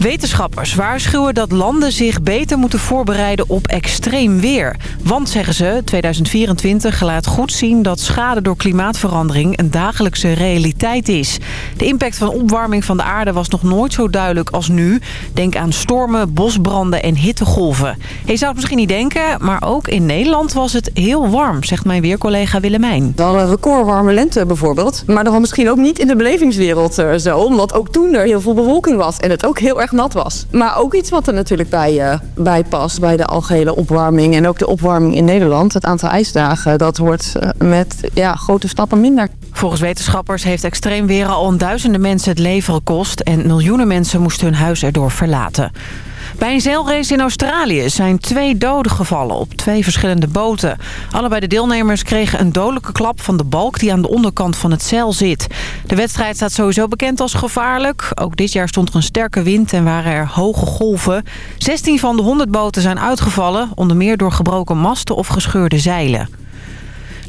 Wetenschappers waarschuwen dat landen zich beter moeten voorbereiden op extreem weer. Want, zeggen ze, 2024 laat goed zien dat schade door klimaatverandering een dagelijkse realiteit is. De impact van opwarming van de aarde was nog nooit zo duidelijk als nu. Denk aan stormen, bosbranden en hittegolven. Je zou het misschien niet denken, maar ook in Nederland was het heel warm, zegt mijn weercollega Willemijn. We hadden een recordwarme lente bijvoorbeeld. Maar dan misschien ook niet in de belevingswereld eh, zo. Omdat ook toen er heel veel bewolking was en het ook heel erg nat was. Maar ook iets wat er natuurlijk bij, uh, bij past, bij de algehele opwarming. En ook de opwarming in Nederland. Het aantal ijsdagen, dat wordt uh, met ja, grote stappen minder. Volgens wetenschappers heeft extreem weer al aan duizenden mensen het leven gekost... en miljoenen mensen moesten hun huis erdoor verlaten. Bij een zeilrace in Australië zijn twee doden gevallen op twee verschillende boten. Allebei de deelnemers kregen een dodelijke klap van de balk die aan de onderkant van het zeil zit. De wedstrijd staat sowieso bekend als gevaarlijk. Ook dit jaar stond er een sterke wind en waren er hoge golven. 16 van de 100 boten zijn uitgevallen, onder meer door gebroken masten of gescheurde zeilen.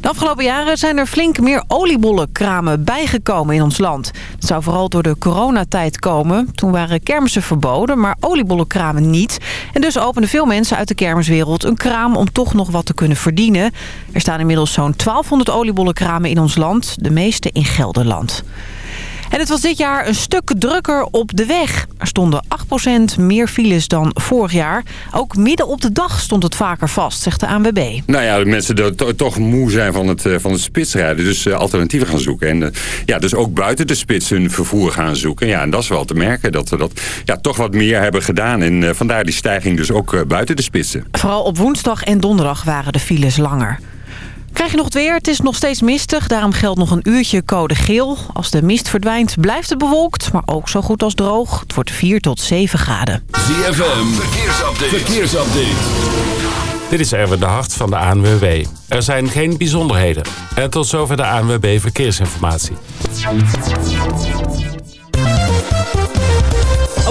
De afgelopen jaren zijn er flink meer oliebollenkramen bijgekomen in ons land. Dat zou vooral door de coronatijd komen. Toen waren kermissen verboden, maar oliebollenkramen niet. En dus openden veel mensen uit de kermiswereld een kraam om toch nog wat te kunnen verdienen. Er staan inmiddels zo'n 1200 oliebollenkramen in ons land, de meeste in Gelderland. En het was dit jaar een stuk drukker op de weg. Er stonden 8% meer files dan vorig jaar. Ook midden op de dag stond het vaker vast, zegt de ANWB. Nou ja, de mensen die to toch moe zijn van het, van het spitsrijden. Dus uh, alternatieven gaan zoeken. En uh, ja, dus ook buiten de spits hun vervoer gaan zoeken. Ja, en dat is wel te merken dat we dat ja, toch wat meer hebben gedaan. En uh, vandaar die stijging dus ook buiten de spitsen. Vooral op woensdag en donderdag waren de files langer. Krijg je nog het weer? Het is nog steeds mistig. Daarom geldt nog een uurtje code geel. Als de mist verdwijnt blijft het bewolkt. Maar ook zo goed als droog. Het wordt 4 tot 7 graden. ZFM. Verkeersupdate. Verkeersupdate. Dit is Erwin de Hart van de ANWB. Er zijn geen bijzonderheden. En tot zover de ANWB Verkeersinformatie.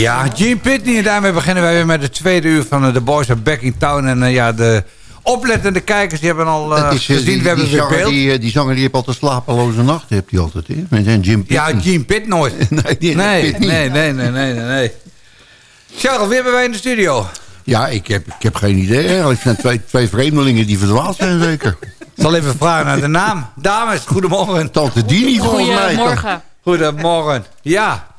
Ja, Gene Pitney. En daarmee beginnen wij weer met het tweede uur van eh, The Boys are Back in Town. En eh, ja, de oplettende kijkers die hebben al uh, is, eh, gezien. die, we hebben die, weer zanger, beeld. die, die zanger die heeft altijd slapeloze nachten, heeft hij altijd. Hè? Met een Jim Ja, Pitney. Gene Pitt nooit. Nee, nee, Pitt nee, nee, nee, nee, nee, nee. Charles, wie hebben wij in de studio? Ja, ik heb, ik heb geen idee eigenlijk. Het zijn twee, twee vreemdelingen die verdwaald zijn zeker. Ik zal even vragen naar de naam. Dames, goedemorgen. Tante Dini volgens mij. Goedemorgen. Goedemorgen. Ja,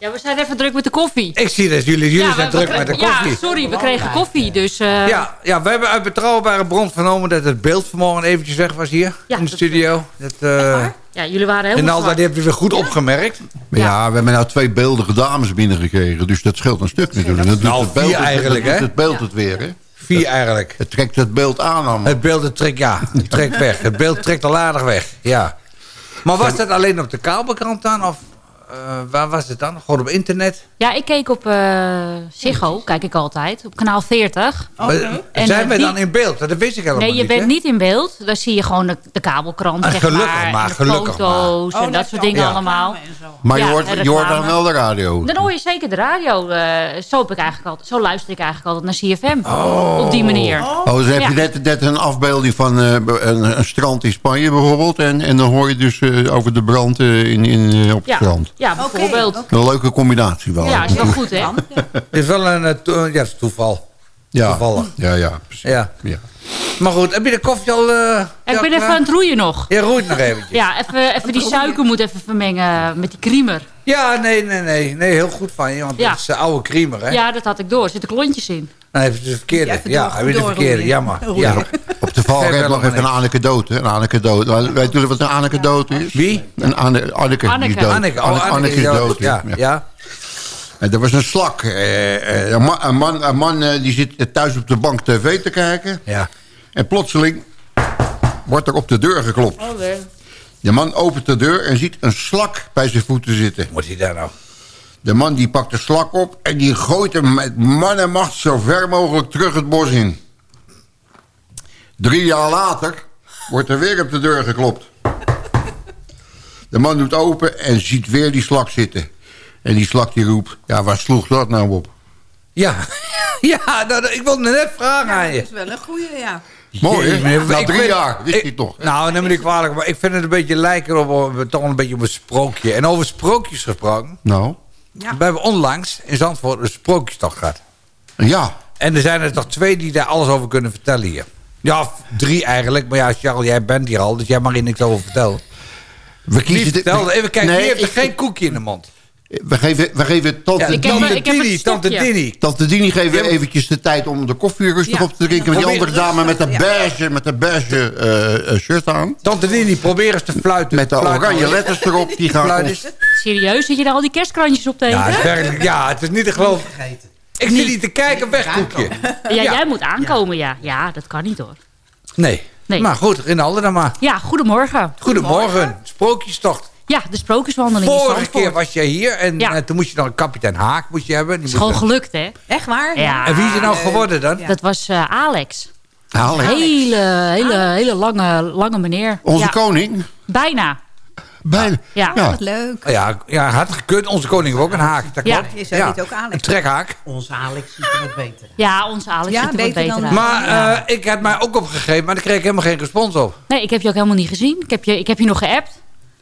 Ja, we zijn even druk met de koffie. ik zie dat jullie, jullie ja, zijn we- druk we met de koffie. Ja, sorry, we kregen koffie, dus... eh, Ja, ja, we hebben uit betrouwbare bron vernomen dat het beeld vanmorgen eventjes weg was hier Ja, in de studio. Dat, eh ja, jullie waren en helemaal al dat zwart. heb je weer goed opgemerkt. Maar ja, we hebben nou twee beeldige dames binnengekregen. Dus dat scheelt een stuk natuurlijk. Dat Nou, het beeld, eigenlijk, hè? het beeld het weer, hè? Vier eigenlijk. Het trekt het beeld aan allemaal. Het beeld het trekt, ja, het trekt weg. Het beeld trekt al aardig weg, ja. Maar was dat alleen op de kabelkrant dan? Of eh, waar was het dan? Gewoon op internet? Ja, ik keek op eh Ziggo, kijk ik altijd, op kanaal 40. Maar, En, zijn eh, wij die- dan in beeld? Dat wist ik helemaal Nee, je niet. bent hè? niet in beeld. Dan zie je gewoon de, de kabelkrant, Ah, zeg gelukkig maar. maar, en de gelukkig foto's en dat soort dingen Ja. allemaal. Maar je, hoort, en je hoort dan wel de radio. Dan hoor je zeker de radio. eh, zo, heb ik eigenlijk altijd, zo luister ik eigenlijk altijd naar CFM. Op die manier. Oh, dus heb je Ja. net, net een afbeelding van eh, een, een strand in Spanje bijvoorbeeld. En, en dan hoor je dus over de brand in, in, op het Ja, strand. Ja bijvoorbeeld. Een leuke combinatie wel. Ja, is wel goed, hè? Het is wel een eh, to- ja, is toeval. ja, toevallig. ja, ja, precies. Ja. Ja. Maar goed, heb je de koffie al... eh, Ik ben even aan het roeien nog. Je roeit nog eventjes. Ja, even, even die suiker moet even vermengen met die creamer. Ja, nee, nee, nee. Nee, heel goed van je. Want Ja. het is uh, oude creamer, hè? Ja, dat had ik door. Er zitten klontjes in. Dan heeft het de verkeerde. Ja, even Ja, door- heb je de verkeerde. Jammer. Ja. Op de wel nog even een anekdote. Een anekdote. Weet jullie wat een anekdote is? Wie? Een ane Anneke. Anneke. is dood. Anneke. Oh, Anneke, Anneke is ja, dood. Ja, ja. En er was een slak. eh, eh, een man, een man, een man eh, die zit thuis op de bank tv te kijken. ja. En plotseling wordt er op de deur geklopt. De man opent de deur en ziet een slak bij zijn voeten zitten. Moet hij daar nou? De man die pakt de slak op en die gooit hem met man en macht zo ver mogelijk terug het bos in. Drie jaar later wordt er weer op de deur geklopt. De man doet open en ziet weer die slak zitten. En die slak die roept, ja waar sloeg dat nou op? Ja. Ja, nou, ik wilde net vragen aan Dat je. is wel een goede, ja. Mooi hè? Na drie jaar, wist ik- hij toch? Nou, neem me niet kwalijk, maar ik vind het een beetje lijken op, op- toch een beetje op een sprookje. En over sprookjes gesproken. Nou, Ja. We hebben onlangs in Zandvoort een sprookjestocht gehad. ja. En er zijn er toch twee die daar alles over kunnen vertellen hier. Ja, drie eigenlijk. Maar ja, Charles, jij bent hier al, dus jij mag hier niks over vertellen. We kiezen de- vertelde? Even kijken, Nee, wie heeft er geen koekje in de mond? We geven, we geven tante, Ja, tante Dini, tante. Dini. tante Dini geven maar- eventjes de tijd om de koffie rustig Ja. op te drinken. Met die andere dame met de beige, met de beige eh, eh, shirt aan. Tante Dini, probeer eens te fluiten. Met de oranje letters erop. Die gaan ons-. Serieus, zit je daar al die kerstkrantjes op te eten? Ja, Ja, het ja, het is niet te geloven. Ik zit niet te kijken, weg koekje. ja. jij moet aankomen, ja. Ja, dat kan niet hoor. Nee. Nee. Maar goed, Rinaldo dan maar. Ja, goedemorgen. Goedemorgen, sprookjestocht. Ja, de sprookjeswandeling in Vorige keer was jij hier en Ja. eh, toen moest je dan kapitein Haak moest je hebben. Die is moest gewoon gelukt, hè? Echt waar? Ja. En wie is er nou geworden dan? Ja. Dat was eh, Alex. Alex. Hele, hele, hele lange, lange meneer. Onze ja, koning. Bijna. Bijna. Ja. Ja. Wat leuk. Ja, ja, had gekund. Onze koning heeft ook een haak. Dat Ja. klopt. Je zei dit ook Alex. Een trekhaak. Onze Alex ziet er wat beter uit. Ja, onze Alex Ja, ziet er wat beter beter dan- uit. Maar eh, ik had mij ook opgegeven, maar daar kreeg ik helemaal geen respons op. Nee, ik heb je ook helemaal niet gezien. Ik heb je, ik heb je nog geappt.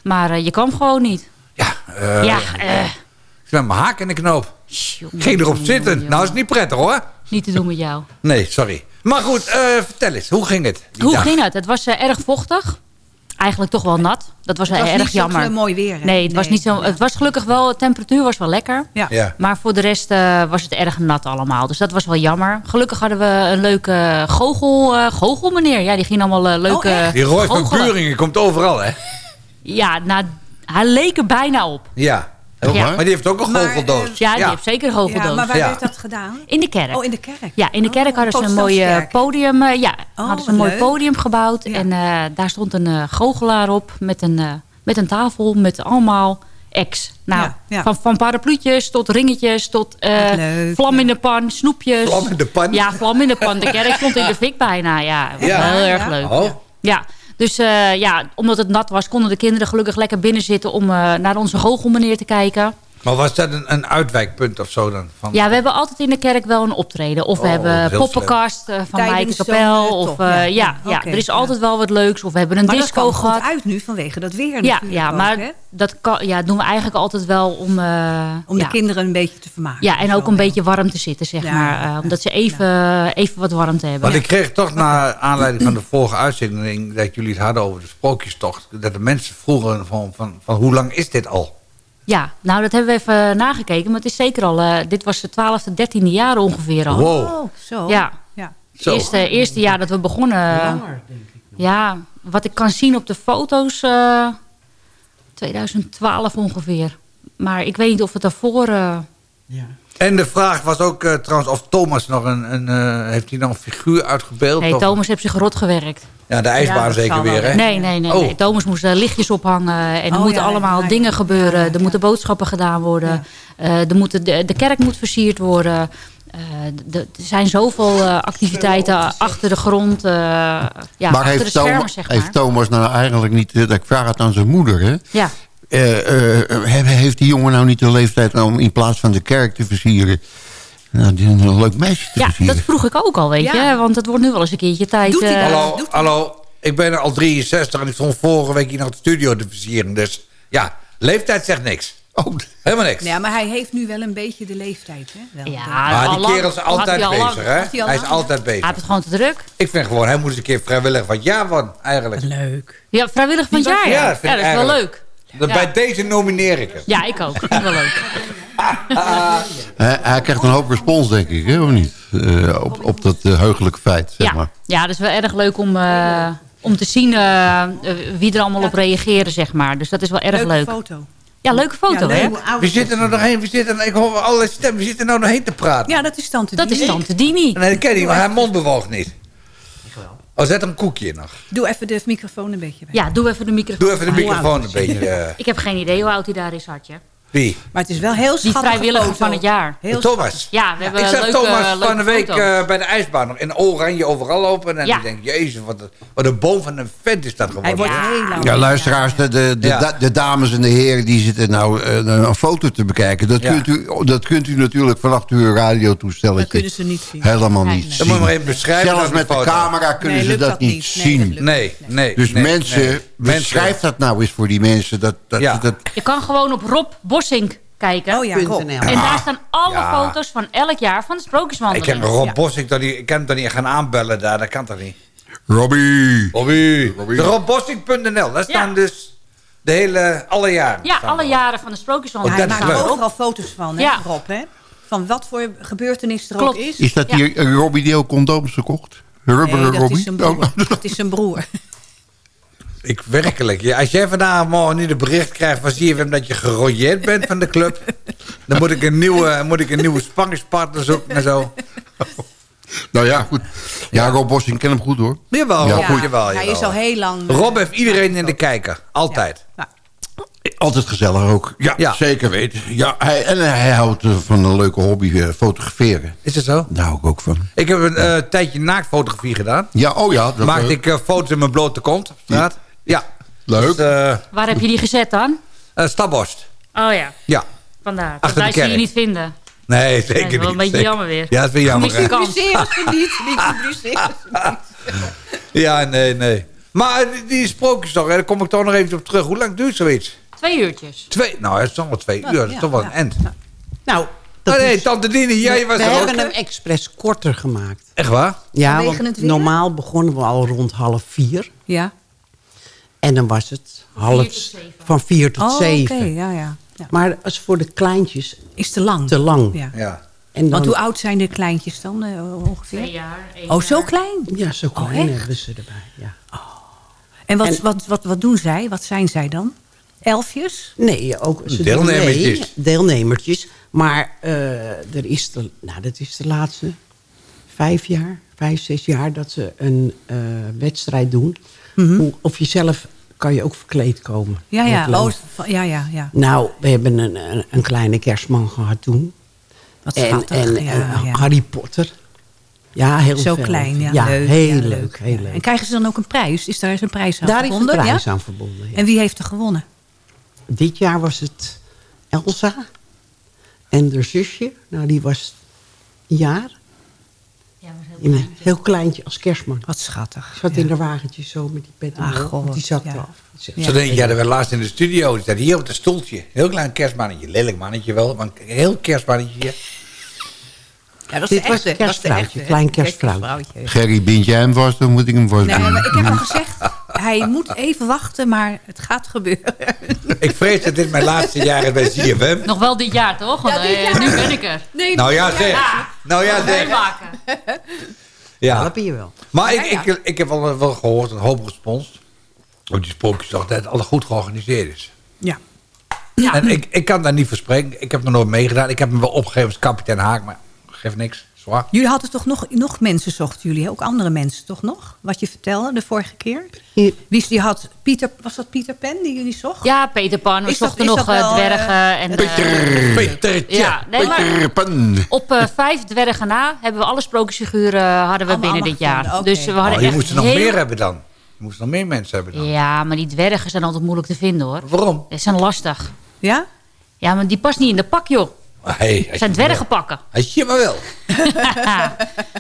Maar eh, je kwam gewoon niet. Ja, eh, ja, eh, ik ben mijn haak in de knoop. jongen, Ging erop jongen, zitten. jongen. Nou is het niet prettig hoor. Niet te doen met jou. Nee, sorry. Maar goed, eh, vertel eens. Hoe ging het? Hoe dag? ging het? Het was erg vochtig. Eigenlijk toch wel nat. Dat was, Het was erg niet jammer. eh, mooi weer. hè? Nee, het was niet zo. Het was gelukkig wel. De temperatuur was wel lekker. Ja. Ja. Maar voor de rest eh, was het erg nat allemaal. Dus dat was wel jammer. Gelukkig hadden we een leuke goochel, eh goochelmeneer. Ja, die ging allemaal leuke echt? Die Roy van. Buringen komt overal, hè? Ja, nou, hij leek er bijna op. Ja. Ja. Maar die heeft ook een goocheldoos. eh, Ja, die heeft zeker een Ja, goocheldoos. maar waar Ja. werd dat gedaan? In de kerk. Oh, in de kerk. Ja, in de kerk Oh, hadden ze een mooi eh, podium. eh, ja, Oh, hadden ze een mooi podium gebouwd. Ja. En eh, daar stond een eh, goochelaar op met een, eh, met een tafel met allemaal ex. Nou, Ja, ja. Van, van parapluutjes tot ringetjes tot eh, leuk, vlam ja. in de pan, snoepjes. Vlam in de pan? Ja, vlam in de pan. De kerk stond in de fik bijna. Ja, Ja. heel erg Ja. leuk. Oh. Ja, dus eh, ja, omdat het nat was, konden de kinderen gelukkig lekker binnen zitten om eh, naar onze goochelmeneer te kijken. Maar was dat een, een uitwijkpunt of zo dan? Van, Ja, we hebben altijd in de kerk wel een optreden. Of we Oh, hebben poppenkast eh, van Tijdens Kapel. eh, Of eh, ja. ja, Ja, er is ja. altijd wel wat leuks. Of we hebben een maar dat disco gehad. goed uit nu vanwege dat weer Ja, natuurlijk ja ook, maar hè? dat kan, ja, doen we eigenlijk altijd wel om... eh, Om de ja. kinderen een beetje te vermaken. Ja, en Zo, ook een ja. beetje warm te zitten, zeg Ja, maar. ja, eh, omdat ze even, even wat warmte hebben. Want ik kreeg toch naar aanleiding van de vorige uitzending... dat jullie het hadden over de sprookjestocht... dat de mensen vroegen van, van, van hoe lang is dit al? Ja, nou dat hebben we even nagekeken. Maar het is zeker al... eh, dit was het twaalfde, dertiende jaar ongeveer al. Wow. Oh, zo. Ja. ja. Het eerste, eerste jaar dat we begonnen... Langer, denk ik. Ja, wat ik kan zien op de foto's... eh 2012 ongeveer. Maar ik weet niet of het daarvoor... eh, Ja. En de vraag was ook eh, trouwens of Thomas nog een... een eh, heeft hij nog een figuur uitgebeeld? nee, Of- Thomas heeft zich rot gewerkt. Ja, de ijsbaan Ja, zeker weer, hè? Nee, nee, nee. Oh. nee. Thomas moest eh, lichtjes ophangen. En er Oh, moeten ja, allemaal ja, dingen gebeuren. Ja, ja, er moeten boodschappen gedaan worden. Eh, er moeten, de, de kerk moet versierd worden. Eh, de- er zijn zoveel eh, activiteiten achter de grond. eh, ja, maar achter heeft, de schermen, Thomas, zeg maar. heeft Thomas nou eigenlijk niet... dat ik vraag het aan zijn moeder, hè? Ja. Eh, eh, he- heeft die jongen nou niet de leeftijd om in plaats van de kerk te versieren... Nou, die een leuk meisje te ja, versieren? dat vroeg ik ook al, weet Ja. je. Want het wordt nu wel eens een keertje tijd. Doet hij eh, dat? Hallo, Doet hallo. Ik ben al 63 en ik stond vorige week hier naar de studio te versieren. Dus ja, leeftijd zegt niks. Oh, Helemaal niks. Ja, maar hij heeft nu wel een beetje de leeftijd, hè? Wel, Ja, maar die kerel is altijd hij al lang. bezig, hè? Hij is altijd Hij heeft bezig. het gewoon te druk. Ik vind gewoon, hij moet eens een keer vrijwillig van jaar worden, eigenlijk. Leuk. Ja, vrijwillig van. Ja, Ja, ja, vind dat is wel leuk. Ja. Bij deze nomineer ik hem. Ja, ik ook. Ik wel leuk. Hij, hij krijgt een hoop respons, denk ik, hè, of niet? Eh, op, op dat eh, heugelijke feit, zeg Ja, maar. ja, dat is wel erg leuk om, eh, om te zien wie er allemaal op reageren, zeg maar. Dus dat is wel erg Leuke leuk. foto. Ja, leuke foto, Ja, hè? leuk. Wie zit er nou doorheen? Wie zit er, ik hoor allerlei stemmen. Wie zit er nou doorheen te praten? Ja, dat is tante Dat is Dini. Tante Dini. Nee, dat ken ik niet, maar haar mond bewoog niet. Oh, zet een koekje nog. Doe even de microfoon een beetje bij. Ja, doe even de microfoon. Doe even de Hoe microfoon een beetje. eh, Ik heb geen idee hoe oud hij daar is, Hartje. Wie? Maar het is wel heel Die schattig vrijwilliger van het jaar. Heel Thomas. Ja, we hebben Ik zag leuke, Thomas leuke van de week eh, bij de ijsbaan nog in oranje overal lopen. En Ja. ik denk, jezus, wat een, wat een boom van een vent is dat Hij geworden. wordt Ja. heel lang. Ja, luisteraars, de, de, de, Ja. da- de dames en de heren die zitten nou eh, een foto te bekijken. Dat, Ja. kunt u, dat kunt u natuurlijk vanaf uw radiotoestelletje Dat kunnen ze niet zien. helemaal niet nee. zien. Dan moet je maar even beschrijven. Zelfs met de camera kunnen Nee, ze dat, niet zien. Nee, nee. dus nee, mensen, nee. beschrijf dat nou eens voor die mensen. Dat, dat, Je kan gewoon op Rob Bossink kijken. Oh ja. En daar staan alle Ja. foto's van elk jaar van de Ik sprookjeswandeling. ken Rob Ja. Bossink, niet, ik kan hem toch niet gaan aanbellen daar. Dat kan toch niet? Robbie! Robbie. Robbie. De robbossink.nl. Daar staan dus de hele, alle jaren. Ja, alle jaren van de Oh, sprookjeswandeling. dat Hij maakt leuk. overal foto's van, hè, Ja. Rob, hè? Van wat voor gebeurtenis er Klopt. ook is. Is dat Ja. die eh, Robbie die ook condooms verkocht? Rubberen Nee, dat Robbie? is zijn broer. Oh, Dat is zijn broer. Ik werkelijk. Ja, als jij vandaag morgen niet een bericht krijgt van CFM dat je gerooieerd bent van de club, dan moet ik een nieuwe, moet ik een nieuwe spanningspartner zoeken en zo. nou ja, goed. Ja, Rob Bossing ken hem goed hoor. Jawel, Ja, goed. jawel, Hij jawel. is al heel lang... Rob heeft iedereen in de kijker. Altijd. Nou, Altijd gezellig ook. Ja, Ja. zeker weten. Ja, hij, en hij houdt eh, van een leuke hobby, eh, fotograferen. Is het zo? Daar hou ik ook van. Ik heb een eh, tijdje naaktfotografie gedaan. Ja, oh ja. Dat, Maakte eh, ik eh, foto's in mijn blote kont op straat. Ja. Leuk. Dus, eh, Waar heb je die gezet dan? eh, Stabborst. Oh ja, Ja. vandaar. Dat Achter de kerk. niet vinden. Nee, zeker Dat is wel niet. een beetje zeker. jammer weer. Ja, dat is weer jammer. Ze niet. Niet publiceren ze niet. Ja, nee, nee. Maar die, die sprookjes toch, daar kom ik toch nog even op terug. Hoe lang duurt zoiets? Twee uurtjes. Twee, nou, het is toch wel twee uur. Dat is ja, toch wel ja. een end. Nou, dat Oh nee, tante Dini, jij was we er ook. hebben hem expres korter gemaakt. Echt waar? Ja, want normaal begonnen we al rond half vier. Ja. En dan was het half, van vier tot Oh, oké. zeven. Ja, ja. ja. Maar als voor de kleintjes Is te lang. te lang. Ja. Ja. En dan, Want hoe oud zijn de kleintjes dan eh, ongeveer? Twee jaar. één Oh, zo klein? Ja, zo Oh, klein echt? hebben ze erbij. Ja. En, wat, En- wat, wat, wat doen zij? Wat zijn zij dan? Elfjes? Nee, ook ze doen Deelnemertjes. mee, deelnemertjes. Maar eh, er is de, nou, dat is de laatste vijf jaar, vijf, zes jaar... dat ze een eh, wedstrijd doen. Mhm. Hoe, of jezelf kan je ook verkleed komen. Ja, ja. Oh, ja, ja, ja. Nou, we hebben een, een, een kleine kerstman gehad toen. Wat En, schattig. en, ja, en ja. Harry Potter. Ja, heel Zo veel. klein, ja. leuk. heel ja, leuk. Heel ja. leuk. En krijgen ze dan ook een prijs? Is daar eens een prijs aan Daar is een verbonden? prijs ja? aan verbonden. ja. En wie heeft er gewonnen? Dit jaar was het Elsa. En haar zusje, nou die was een jaar. In een heel kleintje als kerstman. Wat schattig. Zat in haar wagentje zo met die pet Ach, want die God, zakte ja. af. Zo denk je, ja, dat werd laatst in de studio. Die staat hier op het stoeltje. Heel klein kerstmannetje. Lelijk mannetje wel, maar een heel kerstmannetje. Ja, dat Dit is de was echte. een de klein kerstvrouwtje. Gerry, bind jij hem vast, dan moet ik hem vast Nee, doen. maar ik heb al gezegd, hij moet even wachten, maar het gaat gebeuren. Ik vrees dat dit mijn laatste jaar is bij ZFM. Nog wel dit jaar, toch? Want, Ja, dit eh, jaar. nu ben ik er. Nee, Nou ja, zeg. Ja. Nou ja, zeg. Ja. Helpen je wel. Maar Ja, ik, ja. ik, ik heb wel, wel gehoord, een hoop respons. Op die sprookjesdag, dat het al goed georganiseerd is. Ja. En ik, ik kan daar niet voor spreken. Ik heb er nooit meegedaan. Ik heb hem wel opgegeven als kapitein Haak, maar geeft niks. Zwaar. Jullie hadden toch nog, nog mensen, zochten jullie, hè? ook andere mensen toch nog? Wat je vertelde de vorige keer? Wie die had, Pieter, was dat Pieter Pen die jullie zocht? Ja, Peter Pan. We Is zochten nog eh, wel, dwergen. en, eh, Petertje. ja, nee, Peter Pan. op eh, vijf dwergen na hebben we alle sprookjesfiguren hadden we Allemaal binnen dit jaar. Dus we hadden Oh, je moest er nog heel- meer hebben dan. Je moest nog meer mensen hebben dan. Ja, maar die dwergen zijn altijd moeilijk te vinden hoor. Waarom? Die zijn lastig. Ja? Ja, maar die past niet in de pak joh. Hey, Het zijn dwergenpakken. Hij je maar wel.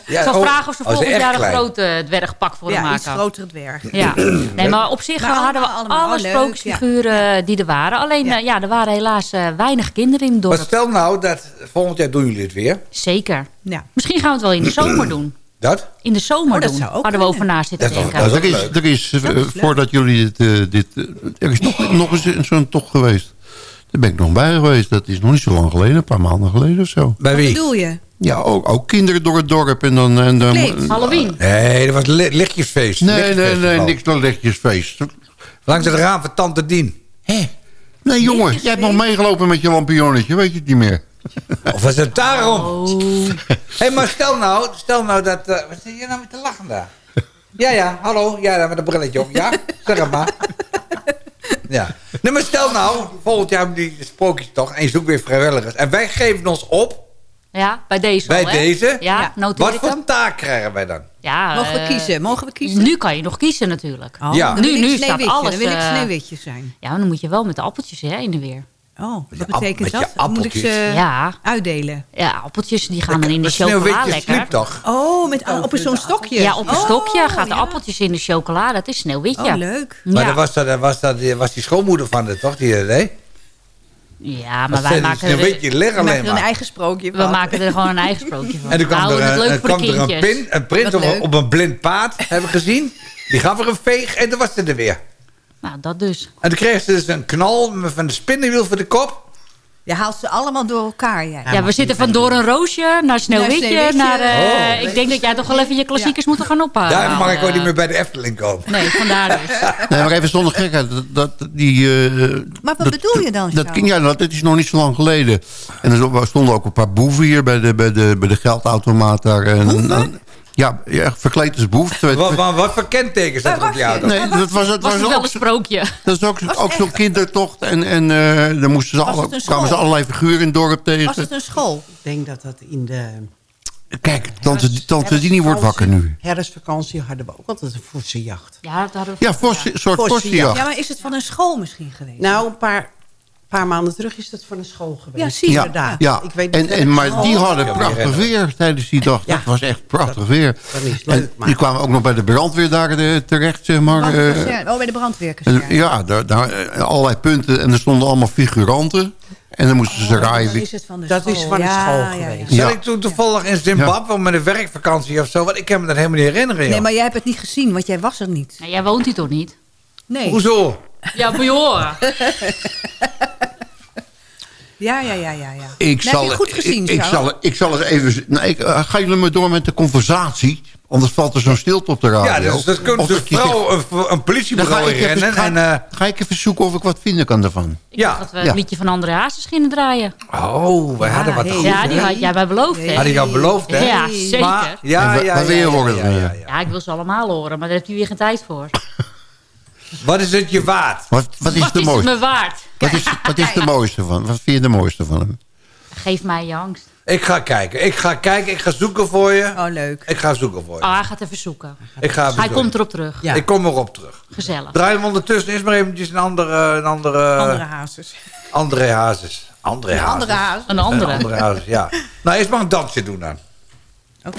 Ik zal oh, vragen of ze oh, volgend jaar een klein. grote dwergpak voor hem Ja, iets maken. grotere dwerg. Ja, nee, maar op zich Maar hadden we allemaal- alle leuk, sprookjesfiguren die er waren. Alleen, Ja. ja, ja er waren helaas eh, weinig kinderen in het Maar dorp. stel nou dat volgend jaar doen jullie het weer. Zeker. Ja. Misschien gaan we het wel in de zomer doen. Dat? In de zomer Oh, dat doen. zou ook Hadden we over na zitten Dat denken. dat er is, er is eh, Dat is leuk. voordat jullie dit... eh, dit eh, er is nog, nog eens zo'n tocht geweest. Daar ben ik nog bij geweest. Dat is nog niet zo lang geleden. Een paar maanden geleden of zo. Bij Wat wie? bedoel je? Ja, ook, ook kinderen door het dorp. En dan, en dan. Halloween. Nee, dat was li- lichtjesfeest. Nee, nee, nee, niks dan lichtjesfeest. Langs het raam van Tante Dien. Nee, jongen, jij hebt nog meegelopen met je lampionnetje. Weet je het niet meer? Of was het daarom? Oh. Hé, maar stel nou, stel nou dat... eh, wat zit je nou met te lachen daar? Ja, ja, hallo. Ja, daar met een brilletje op. Ja, zeg het maar. Ja. Nee, maar stel nou, volgend jaar hebben die sprookjes toch en je zoekt weer vrijwilligers. En wij geven ons op Ja, bij deze bij al, deze. Ja, Wat voor taak krijgen wij dan? Ja, Mogen we eh, kiezen? Mogen we kiezen? Nu kan je nog kiezen natuurlijk. Oh, Ja. Nu- nu staat alles, Dan wil ik eh, Sneeuwwitje zijn. Ja, maar dan moet je wel met de appeltjes hè, in de weer. Oh, wat betekent dat? Moet ik appeltjes. ze Ja. uitdelen? Ja, appeltjes die gaan dan in de chocola sneeuwwitje lekker. toch? Oh, met, op zo'n stokje? Ja, op een Oh, stokje gaat de appeltjes in de chocola. Dat is sneeuwwitje. Oh, leuk. Maar Ja. dat was, dat, was, dat, was die schoonmoeder van het, toch? Die, nee? ja, maar wij maken een er, Je alleen eigen sprookje we van. maken er gewoon een eigen sprookje van. En toen We kwam er, een, leuk voor de kwam er een, pin, op, leuk. op een blind paard, hebben we gezien. Die gaf er een veeg en toen was ze er weer. Nou, dat dus. En toen kreeg ze dus een knal van de spinnenwiel voor de kop. Je haalt ze allemaal door elkaar, jij. Ja, we zitten van door een roosje naar Sneeuwwitje. Sneeuwwitje. Naar, eh, Oh. ik denk dat jij toch wel even je klassiekers moet gaan ophalen. Daar mag ik ook Eh, niet meer bij de Efteling komen. Nee, vandaar dus. Nee, maar even zonder gekheid. Dat, dat, die, eh, Maar wat dat- bedoel je dan, Dat, ja, dat is nog niet zo lang geleden. En er stonden ook een paar boeven hier bij de, bij de, bij de geldautomaat daar. En, en- ja, ja, verkleed als boef. Wat, wat, wat voor kentekens staat er op auto? Nee, dat was, dat Was was, het wel ook, een sprookje? dat is ook, ook zo'n kindertocht. En, en eh dan moesten ze alle, het kwamen ze allerlei figuren in het dorp tegen. Was het een school? Ik denk dat dat in de... Kijk, tante, tante Dini wordt wakker nu. Herfstvakantie hadden we ook altijd een vossenjacht. Ja, dat hadden we Ja, soort Vossenjacht. vossenjacht. Ja, maar is het van een school misschien geweest? Nou, een paar, paar maanden terug is dat van een school geweest. Ja, zie je. Inderdaad. Ja, Ik weet en, en, maar die hadden prachtig weer tijdens die dag. Ja. Dat was echt prachtig weer. Dat is leuk, En maar- die kwamen ook nog bij de brandweer daar eh, terecht, zeg maar. eh. Brandweerkazerne. oh, bij de En, brandweerkazerne. ja, daar, daar, eh, allerlei punten. En er stonden allemaal figuranten. En dan moesten ze raaien. Dan wie- is het van de Dat school. is van de Ja, school ja, geweest. Ja. ik toen toevallig in Zimbabwe met een werkvakantie of zo? Want ik kan me dat helemaal niet herinneren, joh. Nee, maar jij hebt het niet gezien, want jij was er niet. Nee, jij woont hier toch niet? Nee. Hoezo? Ja, moet je horen. Ja, ja, ja, ja. ja. Ik Nee, zal, heb je goed gezien, ik, zal, ik zal eens even... Nou, ik, gaan jullie maar door met de conversatie? Anders valt er zo'n stilte op de radio. Ja, dus dat kunt Of dus vrouw een, een dan ga politiebureau ik, even, rennen ga, en... eh, ga ik even zoeken of ik wat vinden kan daarvan. Ik Ja. dat we het Ja. liedje van André Hazes gingen draaien. oh, wij hadden wat hey. goed, Ja, die had jij beloofd, hè? Had ik jou beloofd, hè? Ja, zeker. Maar, ja, ja, wat wil je ja, horen ja, dan, ja, ja? ja. Ja, ik wil ze allemaal horen, maar daar heb je weer geen tijd voor. Wat is het je waard? Wat, wat is Wat de is het mooiste? me waard? Wat is, wat is de mooiste van? Wat vind je de mooiste van hem? Geef mij je angst. Ik ga kijken. Ik ga kijken. Ik ga zoeken voor je. Oh, leuk. Ik ga zoeken voor je. Oh, hij gaat even zoeken. Ik ga even Hij zoeken. komt erop terug. Ja. Ik kom erop terug. Gezellig. Draai hem ondertussen eens maar eventjes een andere... Een andere, Andere hazes. André Hazes. André Een Hazes. andere Hazes. Een andere. Een andere Hazes, ja. Nou, eerst maar een dansje doen dan. Oké.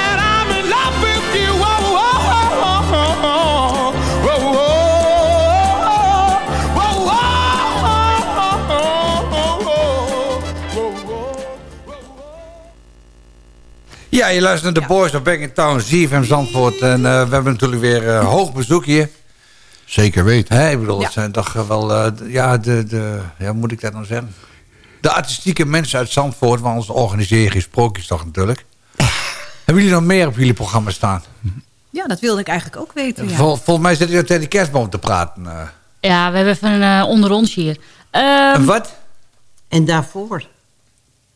je luistert naar de Boys of Back in Town, ZFM Zandvoort. En eh, we hebben natuurlijk weer eh, hoog bezoek hier. Zeker weten. Hè, ik bedoel, Ja. het zijn toch eh, wel, eh, ja, de, de, ja, hoe moet ik dat nou zeggen? De artistieke mensen uit Zandvoort, want ons organiseren is sprookjes toch natuurlijk. Hebben jullie nog meer op jullie programma staan? Ja, dat wilde ik eigenlijk ook weten. Ja. Vol- volgens mij zitten jullie tegen die kerstboom te praten. eh. Ja, we hebben even een uh, onder ons hier. Ehm, En wat? En daarvoor.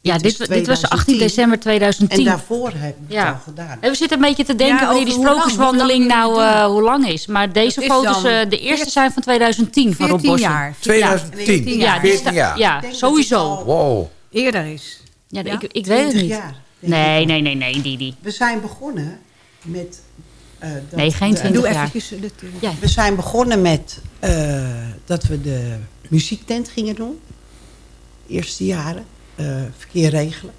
Ja, Dit dit, was 18 2010. december 2010. En daarvoor hebben we het al gedaan. En we zitten een beetje te denken Ja, wanneer die over lang- sprookjeswandeling hoe lang nou eh, hoe lang is. Maar deze is foto's, eh, de eerste zijn van 2010 van Rob 14 Bossen. jaar. 2010, Ja, die 14 sta- jaar. Ja, sowieso. Wow. Eerder is. Ja, Ja? Ik, ik weet het 20 niet. jaar, Nee, nee, nee, nee, Didi. We zijn begonnen met... eh, dat Nee, geen de- 20 Doe jaar. eventjes de... de- Ja. We zijn begonnen met eh, dat we de muziektent gingen doen. Eerste jaren. Eh, verkeer regelen.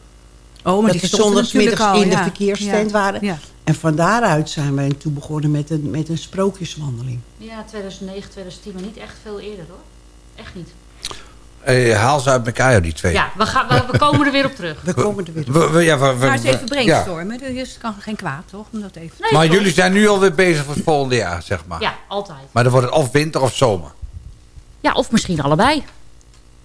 Oh, maar dat die we zondagsmiddags al, in de ja. verkeersstand Ja. waren. Ja. En van daaruit zijn wij toen begonnen met een, met een sprookjeswandeling. Ja, 2009, 2010, maar niet echt veel eerder hoor. Echt niet. Eh, haal ze uit elkaar, die twee. Ja, we, gaan, we, we komen er weer op terug. We komen er weer op. We- we- ja, we- we- Maar eens even ja. brainstormen. Dus het kan geen kwaad, toch? Om dat even... Nee, Maar toch? jullie zijn nu alweer bezig voor het volgende jaar, zeg maar. Ja, altijd. Maar dan wordt het of winter of zomer. Ja, of misschien allebei.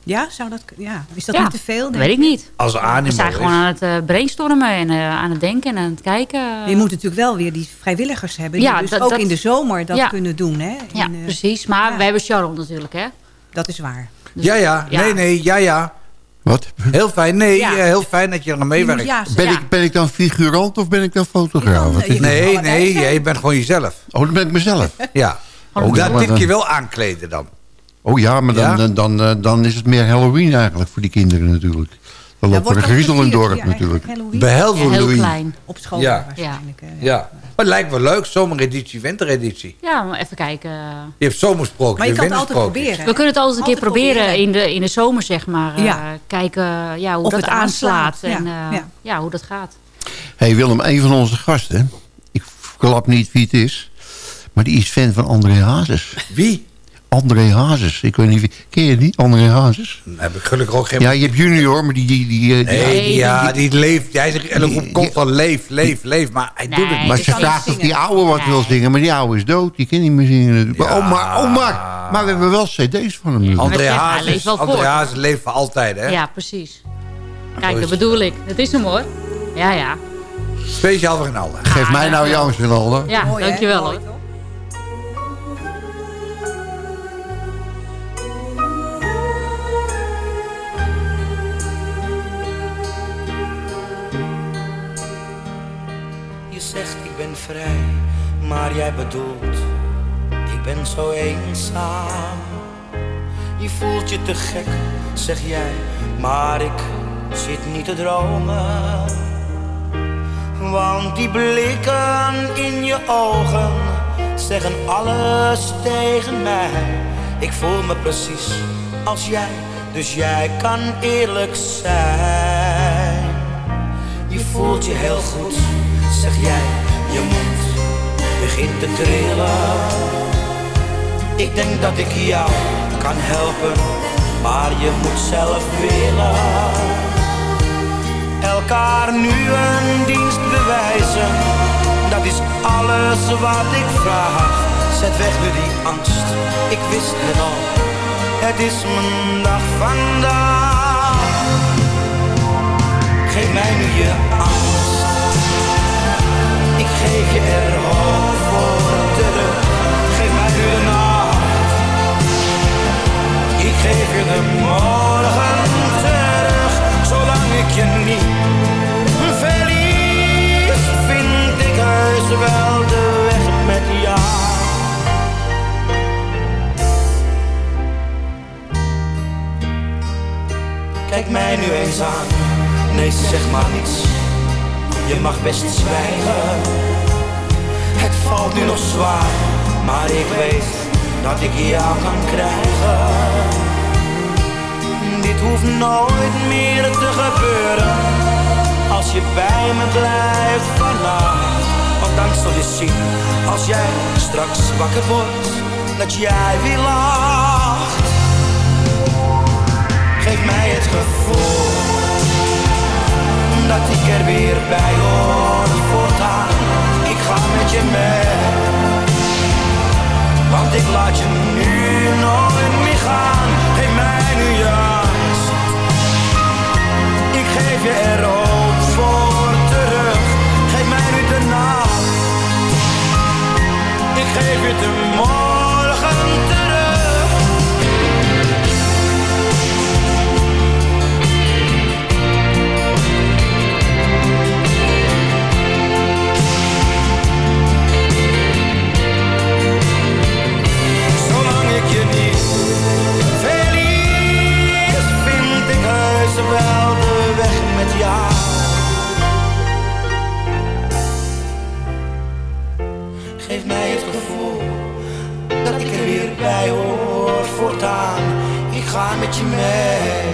Ja, zou dat... Ja. Is dat Ja, niet te veel? Dat denk weet ik niet. Als animo We zijn is. gewoon aan het eh, brainstormen en eh, aan het denken en aan het kijken. Je moet natuurlijk wel weer die vrijwilligers hebben. Die Ja, dus dat- ook dat- in de zomer dat Ja. kunnen doen. Hè? Ja, In, eh, precies. Maar ja. we hebben Sharon natuurlijk, hè? Dat is waar. Dus- Ja, ja. Ja. Nee, nee. Ja, ja. Wat? Heel fijn. Nee, Ja. heel fijn dat je er meewerkt. ja. Ben, Ja. ik, ben ik dan figurant of ben ik dan fotograaf? Kan? Nee, nee. Je bent gewoon jezelf. Oh, dan ben ik mezelf. Ja. Oh, Oh, ja, dat dit keer wel aankleden dan. Oh ja, maar dan, Ja? dan, dan, eh, dan is het meer Halloween eigenlijk voor die kinderen natuurlijk. Dan Ja, loopt er een griezel in dorp natuurlijk. Halloween? Behalve Ja, heel klein. Op school Ja. waarschijnlijk. hè. Ja. Maar het lijkt wel leuk. Zomereditie, wintereditie. Ja, maar even kijken. Je hebt zomersprookjes, Maar je kan het altijd proberen. We kunnen het altijd een keer Altijd proberen, proberen. in, de, in de zomer, zeg maar. eh, kijken ja, hoe Of dat het aanslaat. aanslaat, En ja. eh, Ja. ja, hoe dat gaat. hey Willem, een van onze gasten. Ik verklap niet wie het is. Maar die is fan van André Hazes. Wie? André Hazes. Ik weet niet wie. Ken je die? André Hazes? Dan heb ik gelukkig ook geen... Ja, je hebt junior, maar die... die, die, eh, die- Nee, die, ja, die- die leeft. Jij zegt en die- dan komt van leef, leef, leef. Maar hij Nee. doet het niet. maar die ze vraagt of die oude wat Nee. wil zingen. Maar die oude is dood. Die kan niet meer zingen. natuurlijk. Ja. Oh, maar, oh, maar. Maar we hebben wel cd's van hem. André hij Hazes, leeft wel André. Hazes leeft voor altijd, hè? Ja, precies. Kijk, dat bedoel ik. Dat is hem hoor. Ja, ja. Speciaal voor. Geef mij nou jouw Rinaldo. Ja, Mooi, dankjewel hoor. Maar jij bedoelt, ik ben zo eenzaam. Je voelt je te gek, zeg jij, maar ik zit niet te dromen. Want die blikken in je ogen zeggen alles tegen mij. Ik voel me precies als jij, dus jij kan eerlijk zijn. Je voelt je heel goed, zeg jij, je mond begint te trillen. Ik denk dat ik jou kan helpen, maar je moet zelf willen. Elkaar nu een dienst bewijzen, dat is alles wat ik vraag. Zet weg nu die angst, ik wist het al, het is mijn dag vandaag. Geef mij nu je angst, geef je er hoop voor terug. Geef mij nu de nacht, ik geef je de morgen terug. Zolang ik je niet verlies, vind ik heus wel de weg met jou. Kijk mij nu eens aan, nee zeg maar niets. Je mag best zwijgen. Ik weet dat ik jou kan krijgen. Dit hoeft nooit meer te gebeuren. Als je bij me blijft vannacht Want dan je zien Als jij straks wakker wordt Dat jij weer lacht. Geef mij het gevoel Dat ik er weer bij hoor voortaan. Ik ga met je mee Ik laat je nu nooit meer gaan. Geef mij nu angst. Ik geef je er ook voor terug. Geef mij nu de nacht. Ik geef je de morgen bij hoor voortaan. Ik ga met je mee,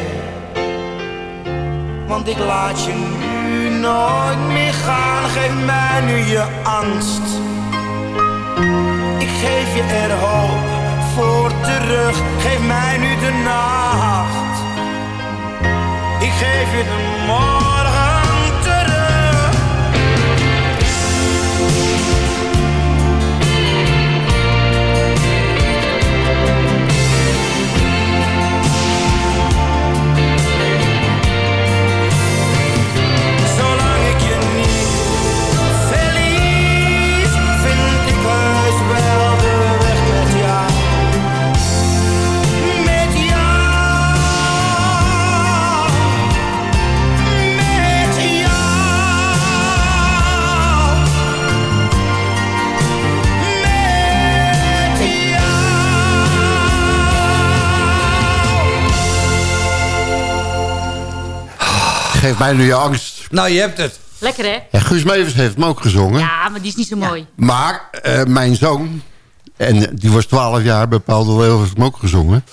want ik laat je nu nooit meer gaan. Geef mij nu je angst. Ik geef je er hoop voor terug. Geef mij nu de nacht. Ik geef je de morgen Geef mij nu je angst. Nou, je hebt het. Lekker hè? En Guus Meeuwis heeft hem ook gezongen. Ja, maar die is niet zo mooi. Maar eh, mijn zoon, en die was 12 jaar, bij Paul de Leeuw heeft hem ook gezongen.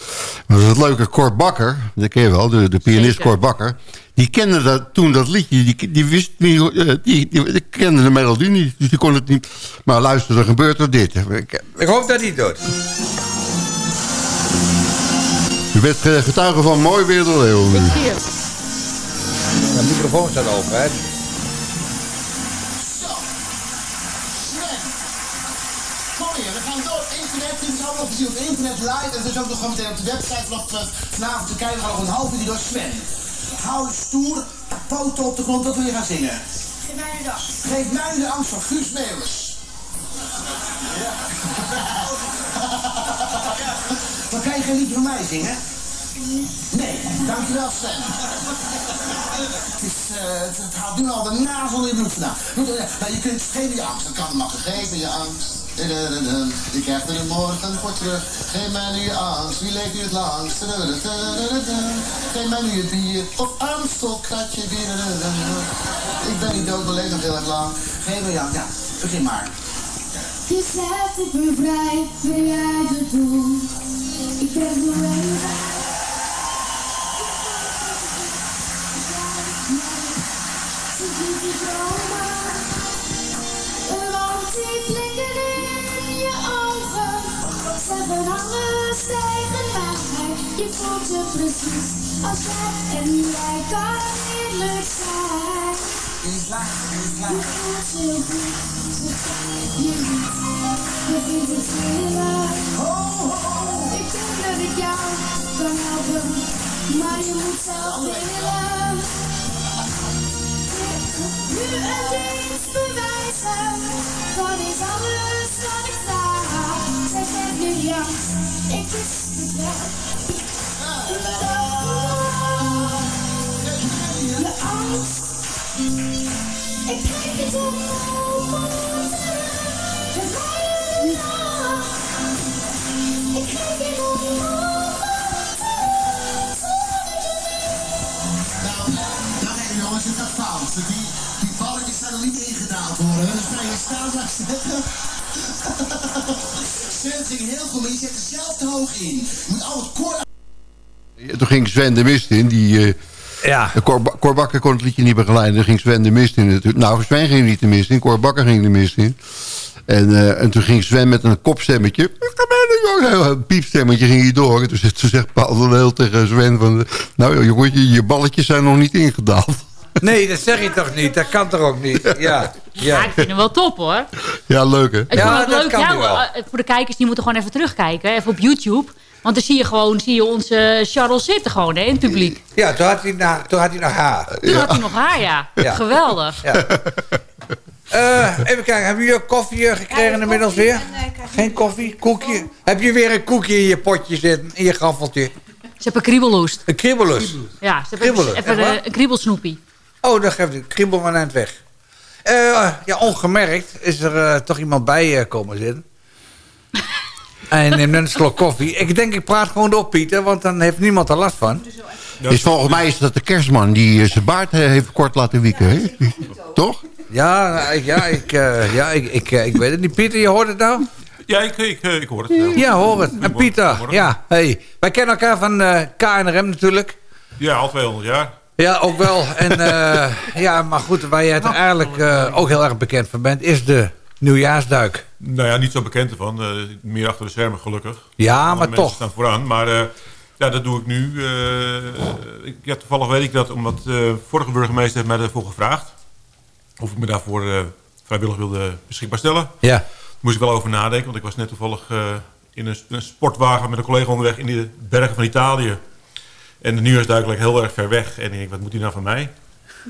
Maar dat is het leuke, Cor Bakker, dat ken je wel, de, de pianist Zeker. Cor Bakker. Die kende dat, toen dat liedje, die, die wist niet, hoe- eh, die, die, die kende de melodie niet, dus die kon het niet. Maar luister, er gebeurt er dit. Ik- Ik hoop dat hij het doet. U bent eh, getuige van mooi weer de Leeuw. De microfoon staat open, hè? Kom hier, we gaan door. Internet, dit is allemaal gezien op internet live. En het is ook nog gewoon meteen op de website vanaf vanavond te kijken. We gaan nog een half uur door Sven. Hou je stoer, poten op de grond, dat wil je gaan zingen. Geef mij de angst. Geef mij de angst van Guus Meeuwis. Maar kan je geen liedje van mij zingen? Nee, dankjewel Sven. Het is, eh, het, het haalt nu al de navel in je bloed vandaan. Je- Nou, je kunt geven je angst. Dat kan maar gegeven je angst. Je krijgt er een morgen voor terug. Geef mij nu je angst. Wie leeft nu het langst? Geef mij nu je bier. Of. Dadadadam. Ik ben niet dood, maar nog heel erg lang. Geef me je angst. Ja, begin maar. Je zegt ik ben vrij, ben jij het doel? Ik ben zo maar je moet zelf willen. Nu een dienst bewijzen, dat is alles wat ik vraag. Zeg het nu ja, ik wist het wel. Je angst, ik krijg het omhoog. Het rijdt Ik krijg het omhoog. Nou, nee jongens, het gaat fout. Die, Dan staan maar zetten. Sven ging heel goed, maar je zet er zelf te hoog in. Je moet al het koor... Toen ging Sven de mist in. Die, eh ja. Cor, Ba- Cor Bakker kon het liedje niet begeleiden. Toen ging Sven de mist in. Nou, Sven ging niet de mist in. Cor Bakker ging de mist in. En, eh, en toen ging Sven met een kopstemmetje. Een piepstemmetje ging hij door. En toen zegt, toen zegt Paul van Heel tegen Sven van... Nou jongetje, je balletjes zijn nog niet ingedaald. Nee, dat zeg je toch niet? Dat kan toch ook niet? Ja. Ja, ja. ik vind hem wel top hoor. Ja, leuk hè? Ik vond het leuk. Ja, eh, voor de kijkers die moeten gewoon even terugkijken. Even op YouTube. Want dan zie je gewoon zie je onze Charles zitten gewoon hè, in het publiek. Ja, toen had hij, na, toen had hij nog haar. Toen had hij nog haar, ja. Ja. Geweldig. Eh, even kijken, hebben jullie ook koffie eh, gekregen inmiddels weer? Geen koffie? Koekje? Heb je weer een koekje in je potje zitten, in je gaffeltje? Ze hebben kriebelhoest. Een kriebelus? Ja, ze hebben even eh, een kriebelsnoepie. Oh, dan geeft het kriebel maar aan het weg. Eh, ja, ongemerkt is er eh, toch iemand bij eh, komen zitten. en neemt net een slok koffie. Ik denk, ik praat gewoon door, Pieter, want dan heeft niemand er last van. Is volgens mij is dat de kerstman die zijn baard heeft kort laten wieken. Hè? Toch? Ja, nou, ik- ja, ik, eh, ja ik, ik, ik weet het niet. Pieter, je hoort het nou? Ja, ik, ik, ik hoor het. Ja, Ja, hoor het. En Pieter, ja, hey. Wij kennen elkaar van eh, KNRM natuurlijk. Ja, al 200 jaar. Ja, ook wel. En, eh, ja, maar goed, waar jij het eigenlijk eh, ook heel erg bekend van bent, is de nieuwjaarsduik. Nou ja, niet zo bekend ervan. eh, meer achter de schermen gelukkig. Ja, Andere maar mensen toch. staan vooraan. Maar eh, ja, dat doe ik nu. eh, ik, ja, toevallig weet ik dat, omdat de vorige burgemeester heeft mij daarvoor gevraagd. Of ik me daarvoor eh, vrijwillig wilde beschikbaar stellen. Ja. Moest ik wel over nadenken, want ik was net toevallig eh, in een, een sportwagen met een collega onderweg in de bergen van Italië. En de nieuwjaarsduik lag heel erg ver weg. En ik denk, wat moet die nou van mij?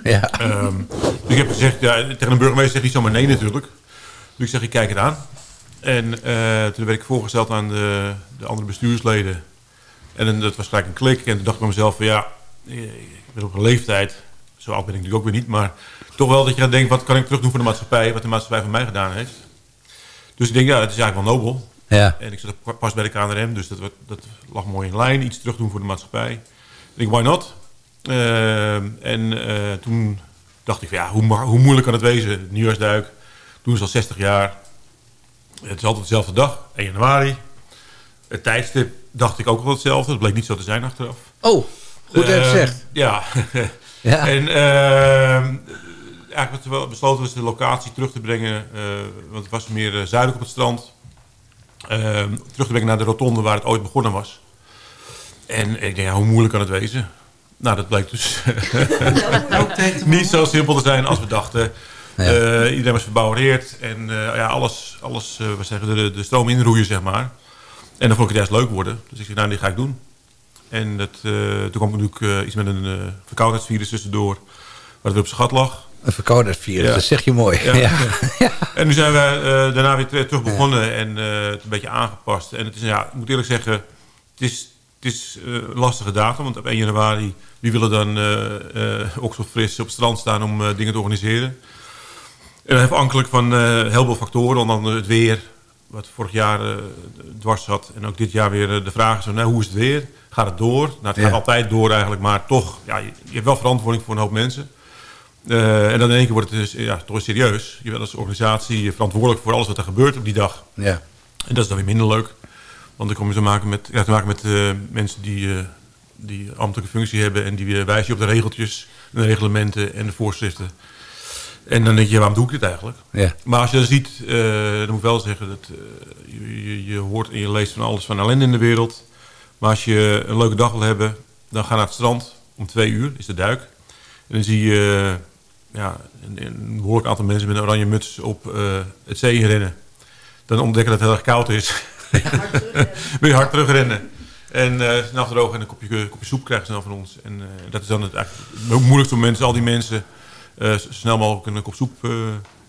Ja. Ehm, dus ik heb gezegd, ja, tegen een burgemeester zeg je niet zomaar nee natuurlijk. Dus ik zeg, ik kijk het aan. En eh, toen werd ik voorgesteld aan de, de andere bestuursleden. En dat was gelijk een klik. En toen dacht ik bij mezelf van ja, eh, ik ben op een leeftijd. Zo oud ben ik natuurlijk ook weer niet. Maar toch wel dat je gaat denken, wat kan ik terug doen voor de maatschappij? Wat de maatschappij voor mij gedaan heeft. Dus ik denk, ja, het is eigenlijk wel nobel. Ja. En ik zat pas bij de KNRM, dus dat, dat lag mooi in lijn. Iets terug doen voor de maatschappij. Ik denk, why not? Ehm, en eh, toen dacht ik, van, ja, hoe, hoe moeilijk kan het wezen? Nieuwjaarsduik, doen ze al 60 jaar. Het is altijd dezelfde dag, 1 januari. Het tijdstip dacht ik ook altijd hetzelfde. Dat bleek niet zo te zijn achteraf. Oh, goed even Ehm, gezegd. Ja. Ja. En ehm, eigenlijk wat we wel besloten was de locatie terug te brengen. eh, want het was meer eh, zuidelijk op het strand. Ehm, terug te brengen naar de rotonde waar het ooit begonnen was. En ik denk, ja, hoe moeilijk kan het wezen? Nou, dat bleek dus niet zo simpel te zijn als we dachten. Eh, iedereen was verbouwereerd en eh, ja, alles, alles eh, we zeggen, de, de stroom inroeien, zeg maar. En dan vond ik het juist leuk worden. Dus ik zei, nou, die ga ik doen. En dat, toen kwam natuurlijk iets met een verkoudheidsvirus tussendoor, waar het weer op zijn gat lag. Een verkoudheidsvirus, dat zeg je mooi. Ja. Ja. En nu zijn we daarna weer ter- terug begonnen en het een beetje aangepast. En het is, ja, ik moet eerlijk zeggen, het is, het is eh, een lastige datum, want op 1 januari... wie willen dan eh eh Oxford fris op het strand staan om dingen te organiseren? En afhankelijk van heel veel factoren, onder andere het weer... wat vorig jaar dwars zat. En ook dit jaar weer de vraag is, van, nou, hoe is het weer? Gaat het door? Nou, het gaat Ja. altijd door eigenlijk, maar toch... Ja, je, je hebt wel verantwoording voor een hoop mensen. En dan in één keer wordt het dus, ja, toch serieus. Je bent als organisatie verantwoordelijk voor alles wat er gebeurt op die dag. Ja. En dat is dan weer minder leuk. Want dan kom je te maken met, ja, te maken met eh, mensen die, eh, die ambtelijke functie hebben... en die wijzen je op de regeltjes, de reglementen en de voorschriften. En dan denk je, waarom doe ik dit eigenlijk? Ja. Maar als je dat ziet, eh, dan moet ik wel zeggen... dat je, je, je hoort en je leest van alles van ellende in de wereld. Maar als je een leuke dag wil hebben, dan ga naar het strand. Om twee uur is de duik. En dan zie je ja, een, een behoorlijk aantal mensen met een oranje muts op het zee rennen. Dan ontdekken dat het heel erg koud is. Wil je hard terugrennen. En eh snel droog en een kopje, kopje soep krijgen ze dan van ons. En eh, dat is dan het, moeilijkste om mensen, al die mensen, eh, zo snel mogelijk een kop soep eh,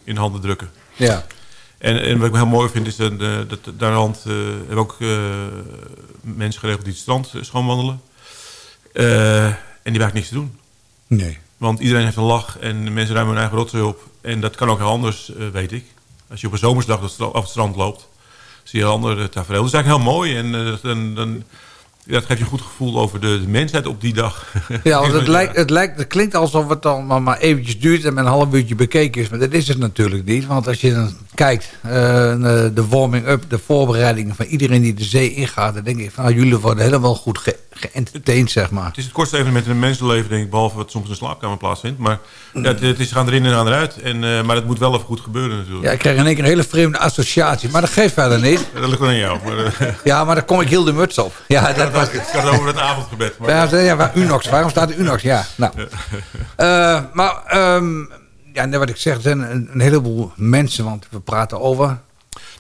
in de handen drukken. Ja. En, en wat ik heel mooi vind is dat, eh, dat daar aan de hand eh, hebben we ook eh, mensen geregeld die het strand eh, schoonwandelen. Eh, en die hebben niks te doen. Nee. Want iedereen heeft een lach en mensen ruimen hun eigen rotzooi op. En dat kan ook heel anders, eh, weet ik. Als je op een zomersdag af het strand loopt, zie je een ander eh, tafereel. Dat is eigenlijk heel mooi en eh, dan, dan, ja, dat geeft je een goed gevoel over de, de mensheid op die dag. Ja, want het, lijkt, het, lijkt, het klinkt alsof het dan maar, maar eventjes duurt en met een half uurtje bekeken is. Maar dat is het natuurlijk niet. Want als je dan kijkt, eh, de warming-up, de voorbereidingen van iedereen die de zee ingaat. Dan denk ik van, nou, jullie worden helemaal goed ge geëntertained, zeg maar. Het is het kortste evenement in een mensenleven, denk ik, behalve wat soms in de slaapkamer plaatsvindt. Maar ja, het, het is gaan erin en gaan eruit. En, eh, maar het moet wel even goed gebeuren natuurlijk. Ja, ik krijg in één keer een hele vreemde associatie. Maar dat geeft verder niet. Dat ligt wel aan jou. Maar, eh, Ja, maar daar kom ik heel de muts op. Ja, dat was... het gaat over het avondgebed. Maar, Ja, Unox. Waarom staat er Unox? Ja, nou. Eh, maar, ehm, ja, wat ik zeg, er zijn een, een heleboel mensen, want we praten over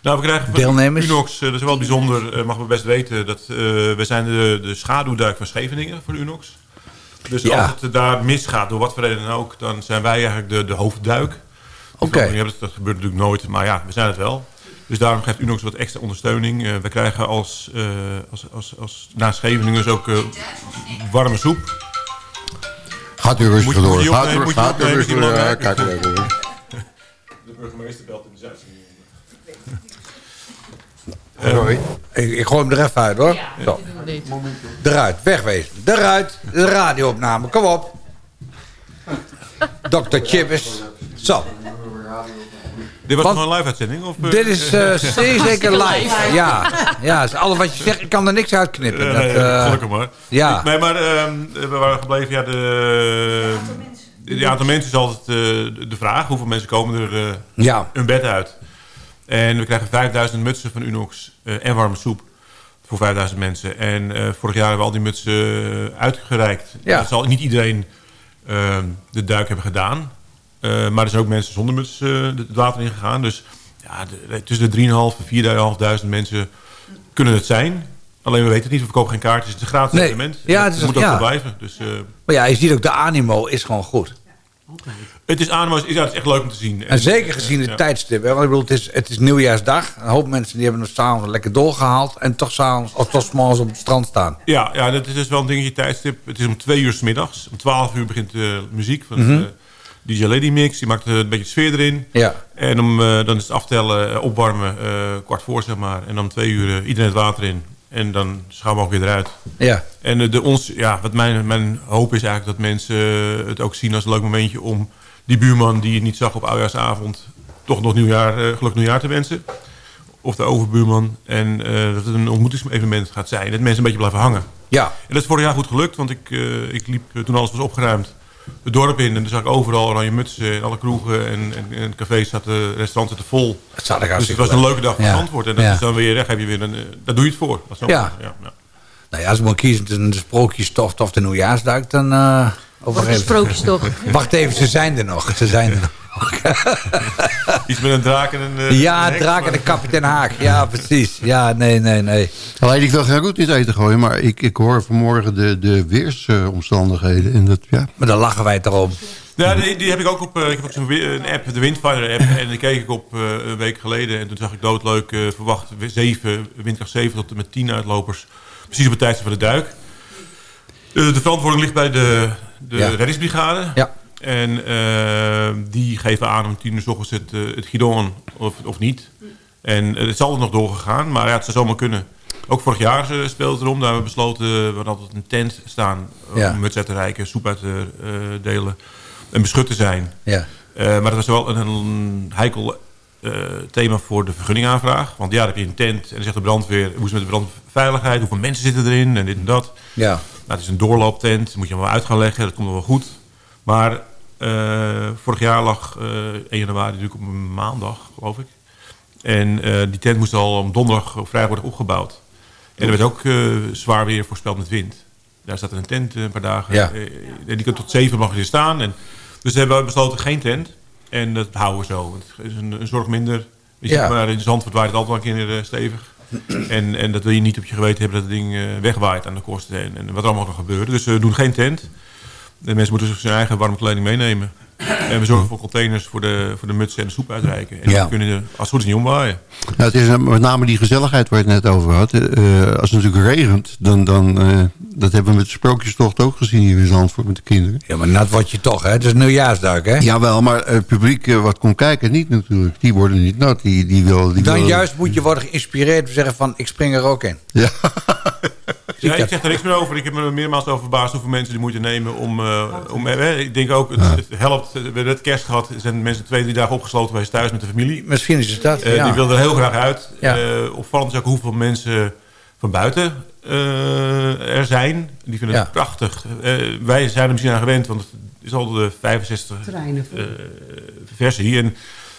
Nou, we krijgen deelnemers. Unox, eh, dat is wel bijzonder, eh, mag we best weten, dat eh, we zijn de, de schaduwduik van Scheveningen voor Unox. Dus Ja. als het daar misgaat, door wat voor reden dan ook, dan zijn wij eigenlijk de, de hoofdduik. Oké. Dat, dat gebeurt natuurlijk nooit, maar ja, we zijn het wel. Dus daarom geeft Unox wat extra ondersteuning. Eh, we krijgen als, eh, als, als, als na Scheveningen dus ook warme soep. Gaat u rustig door. Gaat u, rustig door. Ja? Kijk even. De burgemeester belt in de Zuidzending. Sorry. Ik, ik gooi hem er even uit, hoor. Zo. Eruit, wegwezen. Eruit, de radioopname, kom op. Dr. Chippers. Zo. Dit was Want- nog een live-uitzending? Of, eh? Dit is eh, zeker live. Ja, ja dus alles wat je zegt, ik kan er niks uitknippen. Eh, Dat, eh, gelukkig maar. Ja. Nee, maar ehm, we waren gebleven, ja, de, de aantal mensen is altijd eh, de- vraag. Hoeveel mensen komen er eh Ja. hun bed uit? En we krijgen 5000 mutsen van Unox eh, en warme soep voor 5000 mensen. En eh, vorig jaar hebben we al die mutsen uitgereikt. Ja. Dat zal niet iedereen eh, de duik hebben gedaan. Eh, maar er zijn ook mensen zonder muts eh, het water in gegaan. Dus ja, de- tussen de 3.500 en 4.500 mensen kunnen het zijn. Alleen we weten het niet, we verkopen geen kaartjes. Het is een gratis Nee. evenement. Ja, dat het is- moet ook ja. blijven. Dus, eh, Maar ja, je ziet ook de animo is gewoon goed. het is animo, ja, het is echt leuk om te zien. En zeker gezien het ja. tijdstip. Hè? Want ik bedoel, het is, het is nieuwjaarsdag. Een hoop mensen die hebben nog s'avonds lekker doorgehaald. En toch s'avonds of toch 's morgens op het strand staan. Ja, ja, dat is dus wel een dingetje tijdstip. Het is om twee uur s middags. Om twaalf uur begint de muziek van DJ Lady Mix. Die maakt eh, een beetje sfeer erin. Ja. En om, eh, dan is het aftellen, eh, opwarmen, kwart voor zeg maar. En dan twee uur iedereen het water in. En dan gaan we ook weer eruit. Ja. En de, ons, ja, wat mijn, mijn hoop is eigenlijk dat mensen het ook zien als een leuk momentje om die buurman die je niet zag op oudjaarsavond toch nog nieuwjaar, gelukkig nieuwjaar te wensen. Of de overbuurman. En dat het een ontmoetingsevenement gaat zijn. Dat mensen een beetje blijven hangen. Ja. En dat is vorig jaar goed gelukt, want ik, ik liep toen alles was opgeruimd het dorp in. En dan zag ik overal oranje mutsen en alle kroegen en, en, en cafés zaten, restaurants zaten vol. Het zat er dus het was een leuk. leuke dag Ja. Zandvoort. En dat Ja. is dan weer, daar, heb je weer een, eh, daar doe je het voor. Dat is Ja. ja, ja. Nou ja, als we maar kiezen tussen de sprookjestocht of de nieuwjaarsduik, dan... eh Wat een sprookjestocht. Wacht even, ze zijn er nog. Ze zijn er nog. Iets met een draak en een... eh, ja, een draak en maar- de kapitein Haak. Ja, precies. Ja, nee, nee, nee. Alleen ik wil geen roet in het eten gooien, maar ik, ik hoor vanmorgen de, de weersomstandigheden. en dat, ja. Maar dan lachen wij erom. Ja, die, die heb ik ook op. eh, ik heb ook zo'n een app, de Windfinder app. En die keek ik op eh, een week geleden. En toen zag ik doodleuk eh, verwacht we- zeven, windkracht 7 tot en met 10 uitlopers precies op het tijdstip van de duik. De, de verantwoording ligt bij de, de Ja. reddingsbrigade. Ja. En eh, die geven aan om tien uur s ochtends het, eh, het gidon of, of niet. En eh, het zal er nog doorgegaan, maar ja, het zou zomaar kunnen. Ook vorig jaar speelde het erom. Daar hebben we besloten, we hadden altijd een tent staan. Ja. Om muts uit te reiken, soep uit te delen. En beschut te zijn. Ja. Maar dat was wel een, een heikel thema voor de vergunningaanvraag. Want ja, dan heb je een tent en dan zegt de brandweer... hoe is het met de brandveiligheid? Hoeveel mensen zitten erin? En dit en dat. Ja. Nou, het is een doorlooptent. Moet je wel uit gaan leggen. Dat komt wel goed. Maar eh, vorig jaar lag eh 1 januari natuurlijk op een maandag, geloof ik. En eh, die tent moest al om donderdag of vrijdag worden opgebouwd. En er werd ook eh, zwaar weer voorspeld met wind. Daar staat een tent eh, een paar dagen. Ja. Eh, en die kan tot zeven mag er staan. En, dus we hebben besloten geen tent. En dat houden we zo. Het is een, een zorg minder. Je Ja. maar in Zandvoort waait het altijd wel een keer eh, stevig. en, en dat wil je niet op je geweten hebben dat het ding eh, wegwaait aan de kosten. En, en wat er allemaal kan gebeuren. Dus we doen geen tent. De mensen moeten zijn eigen warme kleding meenemen. En we zorgen voor containers voor de, voor de mutsen en de soep uitreiken. En Ja. die kunnen als het goed is niet omwaaien. Nou, het is met name die gezelligheid waar je het net over had. Eh, als het natuurlijk regent, dan, dan eh, dat hebben we met de sprookjestocht ook gezien hier in Zandvoort met de kinderen. Ja, maar nat word je toch, hè? Het is nieuwjaarsduik, hè? Jawel, maar het publiek eh, wat komt kijken niet natuurlijk. Die worden niet nat. Die, die wil, die Dan wil- juist moet je worden geïnspireerd en zeggen van, ik spring er ook in. Ja. Ja, ik zeg er niks meer over. Ik heb me er meermaals over verbaasd hoeveel mensen die moeite nemen om... eh, om eh, ik denk ook, het, het helpt. We hebben net kerst gehad. Zijn mensen twee, drie dagen opgesloten geweest thuis met de familie. Misschien is het dat, Eh, ja. Die wilden er heel graag uit. Ja. Eh, opvallend is ook hoeveel mensen van buiten eh, er zijn. Die vinden het prachtig. Eh, wij zijn er misschien aan gewend, want het is al de 65 Treinen voor. eh, versie. En,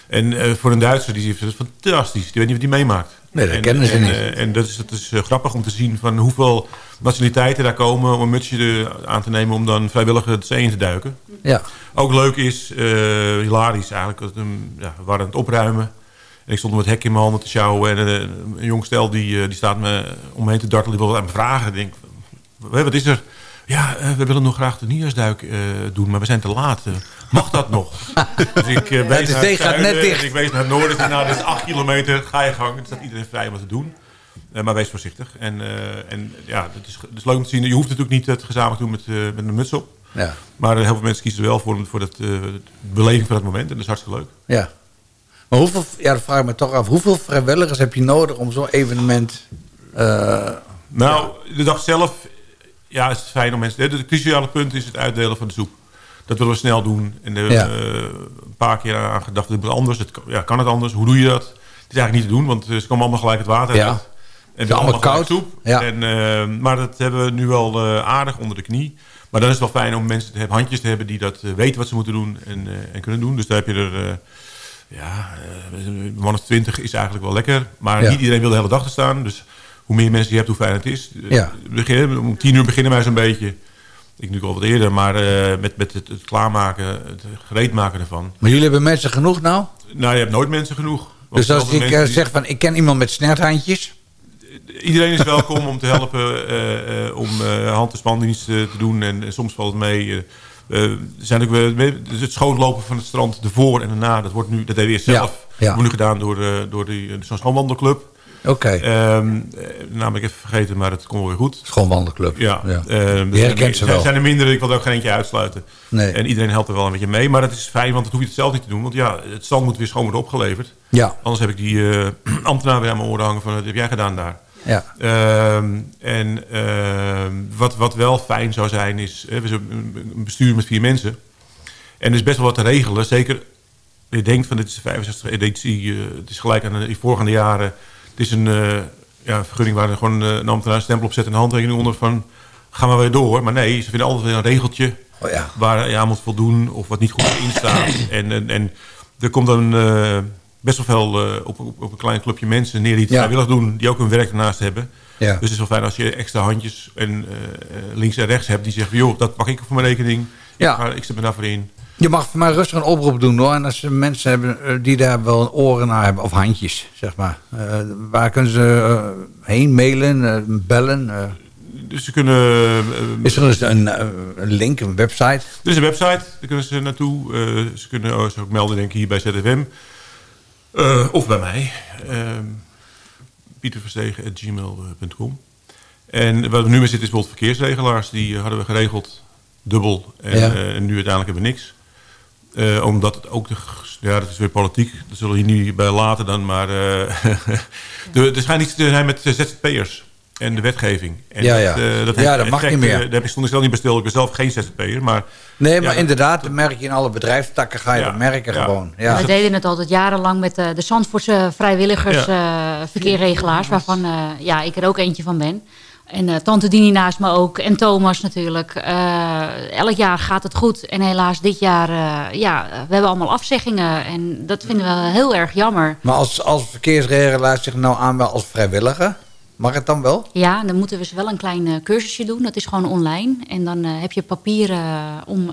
en eh, voor een Duitser, die vindt het fantastisch. Die weet niet wat hij meemaakt. Nee, dat en, kennen ze en, niet. eh, en dat is, dat is eh, grappig om te zien van hoeveel nationaliteiten daar komen... om een mutsje aan te nemen om dan vrijwillig het zee in te duiken. Ja. Ook leuk is, eh, hilarisch eigenlijk, dat, ja, we waren aan het opruimen. En ik stond met het hek in mijn handen te sjouwen. En een jong stel die, die staat me omheen te dartelen. Die wil aan me vragen. Ik denk, "Hé, wat is er? Ja, eh, we willen nog graag de nieuwsduik eh, doen, maar we zijn te laat. Eh, mag dat nog? dus ik wees naar het gaat net dicht. En ik wees naar het noorden. Zei, nou, dat is acht kilometer. Ga je gang. Er staat iedereen vrij om dat te doen. Maar wees voorzichtig. En, en ja, het is, het is leuk om te zien. Je hoeft natuurlijk niet het gezamenlijk te doen met, met een muts op. Ja. Maar heel veel mensen kiezen er wel voor, voor dat, de beleving van dat moment. En dat is hartstikke leuk. Ja. Maar hoeveel, ja, dat vraag ik me toch af. Hoeveel vrijwilligers heb je nodig om zo'n evenement... Nou, de dag zelf ja, is het fijn om mensen... Het cruciale punt is het uitdelen van de soep. Dat willen we snel doen. En Ja. eh, een paar keer aan gedacht, dit moet anders. Het, kan- ja, kan het anders? Hoe doe je dat? Het is eigenlijk niet te doen, want eh, ze komen allemaal gelijk het water Ja. uit. Het En is allemaal gelijk koud. soep. Ja. En, eh, maar dat hebben we nu wel aardig onder de knie. Maar dan is het wel fijn om mensen te hebben, handjes te hebben... die dat weten wat ze moeten doen en, en kunnen doen. Dus daar heb je er... ja, man of twintig is eigenlijk wel lekker. Maar niet iedereen wil de hele dag te staan. Dus hoe meer mensen je hebt, hoe fijn het is. Eh, Ja. Beginnen, om tien uur beginnen wij zo'n beetje. Ik nu al wat eerder, maar eh, met, met het, het klaarmaken, het gereed maken ervan. Maar jullie hebben mensen genoeg nou? Nou, je hebt nooit mensen genoeg. Dus als ik eh, zeg van, ik ken iemand met snerthandjes... Iedereen is welkom om te helpen, om eh, hand- en spandienst te doen. En, soms valt het mee. zijn ook weer, dus het schoonlopen van het strand, de voor en de na, dat wordt nu, dat deden we eerst Ja, zelf. ja. Wordt nu gedaan door, eh, door die, zo'n schoonwandelclub. Oké. Ehm, eh, heb ik even vergeten, maar het komt weer goed. Schoonwandelclub. Ja. Ja. er zijn- herkent ze er wel. zijn er minder, ik wil er ook geen eentje uitsluiten. Nee. En iedereen helpt er wel een beetje mee. Maar dat is fijn, want dat hoef je het zelf niet te doen. Want ja, het stand moet weer schoon worden opgeleverd. Ja. Anders heb ik die eh, ambtenaar weer aan mijn oren hangen van... wat heb jij gedaan daar? Ja. Ehm, en wat, wat wel fijn zou zijn is... we zijn een een bestuur met vier mensen. En er is best wel wat te regelen. Zeker, je denkt van dit is de 65 editie. eh, het is gelijk aan de voorgaande jaren. Het is een eh, ja, vergunning waar er gewoon eh, een ambtenaar een stempel op zet... en een handtekening onder van... gaan we weer door. Maar nee, ze vinden altijd weer een regeltje... Oh ja. waar je aan moet voldoen of wat niet goed in staat. en, en, en er komt dan eh, best wel veel op, op, op een klein clubje mensen neer die het Ja. vrijwillig doen, die ook hun werk ernaast hebben. Ja. Dus het is wel fijn als je extra handjes en links en rechts hebt die zeggen, joh, dat pak ik voor mijn rekening. Ja. Ik, ga, ik zet me daarvoor in. Je mag voor mij rustig een oproep doen hoor. En als er mensen hebben eh, die daar wel oren naar hebben, of handjes, zeg maar. Eh, waar kunnen ze eh, heen mailen, bellen? Dus ze kunnen... is er dus een, een link, een website? Er is een website, daar kunnen ze naartoe. Ze kunnen zich ook melden, denk ik, hier bij ZFM. Of bij mij. Uh, pieterverstegen.gmail.com En wat we nu mee zitten is bijvoorbeeld verkeersregelaars. Die hadden we geregeld dubbel. En, Ja. en nu uiteindelijk hebben we niks. Eh, omdat het ook de... Ja, dat is weer politiek. Dat zullen we hier niet bij laten dan. Maar eh, er schijnt iets te zijn met ZZP'ers. En de wetgeving. En Ja, ja. Dat, eh, dat Ja, heeft dat mag niet meer. eh, daar heb ik stond ik zelf niet bij stil. Ik ben zelf geen ZZP'er. Maar, Nee, maar ja, inderdaad, dat merk je in alle bedrijfstakken, ga je dat merken ja. gewoon. Ja. We deden het altijd jarenlang met eh, de Zandvoortse vrijwilligers eh, verkeerregelaars. Waarvan eh, ja, ik er ook eentje van ben. En eh, tante Dini naast me ook. En Thomas natuurlijk. Eh, elk jaar gaat het goed. En helaas dit jaar, eh, ja, we hebben allemaal afzeggingen. En dat vinden we heel erg jammer. Maar als, als verkeersregelaar zich nou aanmeldt als vrijwilliger, mag het dan wel? Ja, dan moeten we ze wel een klein cursusje doen. Dat is gewoon online. En dan heb je papieren om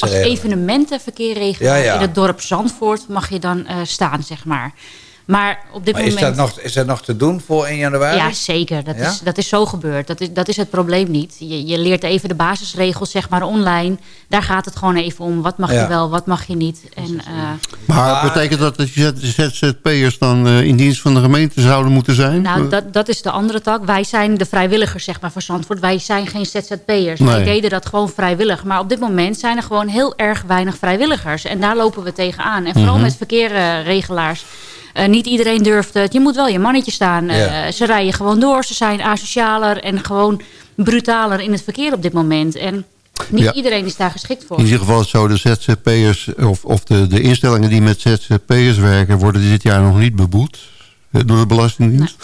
als evenementenverkeer regelen Ja, ja. in het dorp Zandvoort mag je dan staan, zeg maar. Maar op dit Maar is moment... dat, nog, is dat nog te doen voor 1 januari? Ja, zeker. Dat, Ja? Is, dat is zo gebeurd. Dat is, dat is het probleem niet. Je, je leert even de basisregels, zeg maar, online. Daar gaat het gewoon even om. Wat mag Ja. je wel, wat mag je niet. En, eh, Maar betekent dat dat je ZZP'ers dan eh, in dienst van de gemeente zouden moeten zijn? nou, dat, dat is de andere tak. Wij zijn de vrijwilligers, zeg maar, van Zandvoort. Wij zijn geen ZZP'ers. Nee. Wij deden dat gewoon vrijwillig. Maar op dit moment zijn er gewoon heel erg weinig vrijwilligers. En daar lopen we tegenaan. En vooral Mhm. met verkeerregelaars. Eh, niet iedereen durft het. Je moet wel je mannetje staan. Eh, Ja. ze rijden gewoon door. Ze zijn asocialer en gewoon brutaler in het verkeer op dit moment. En niet Ja. iedereen is daar geschikt voor. In ieder geval is zo de ZZP'ers of, of de, de instellingen die met ZZP'ers werken... worden dit jaar nog niet beboet eh, door de Belastingdienst.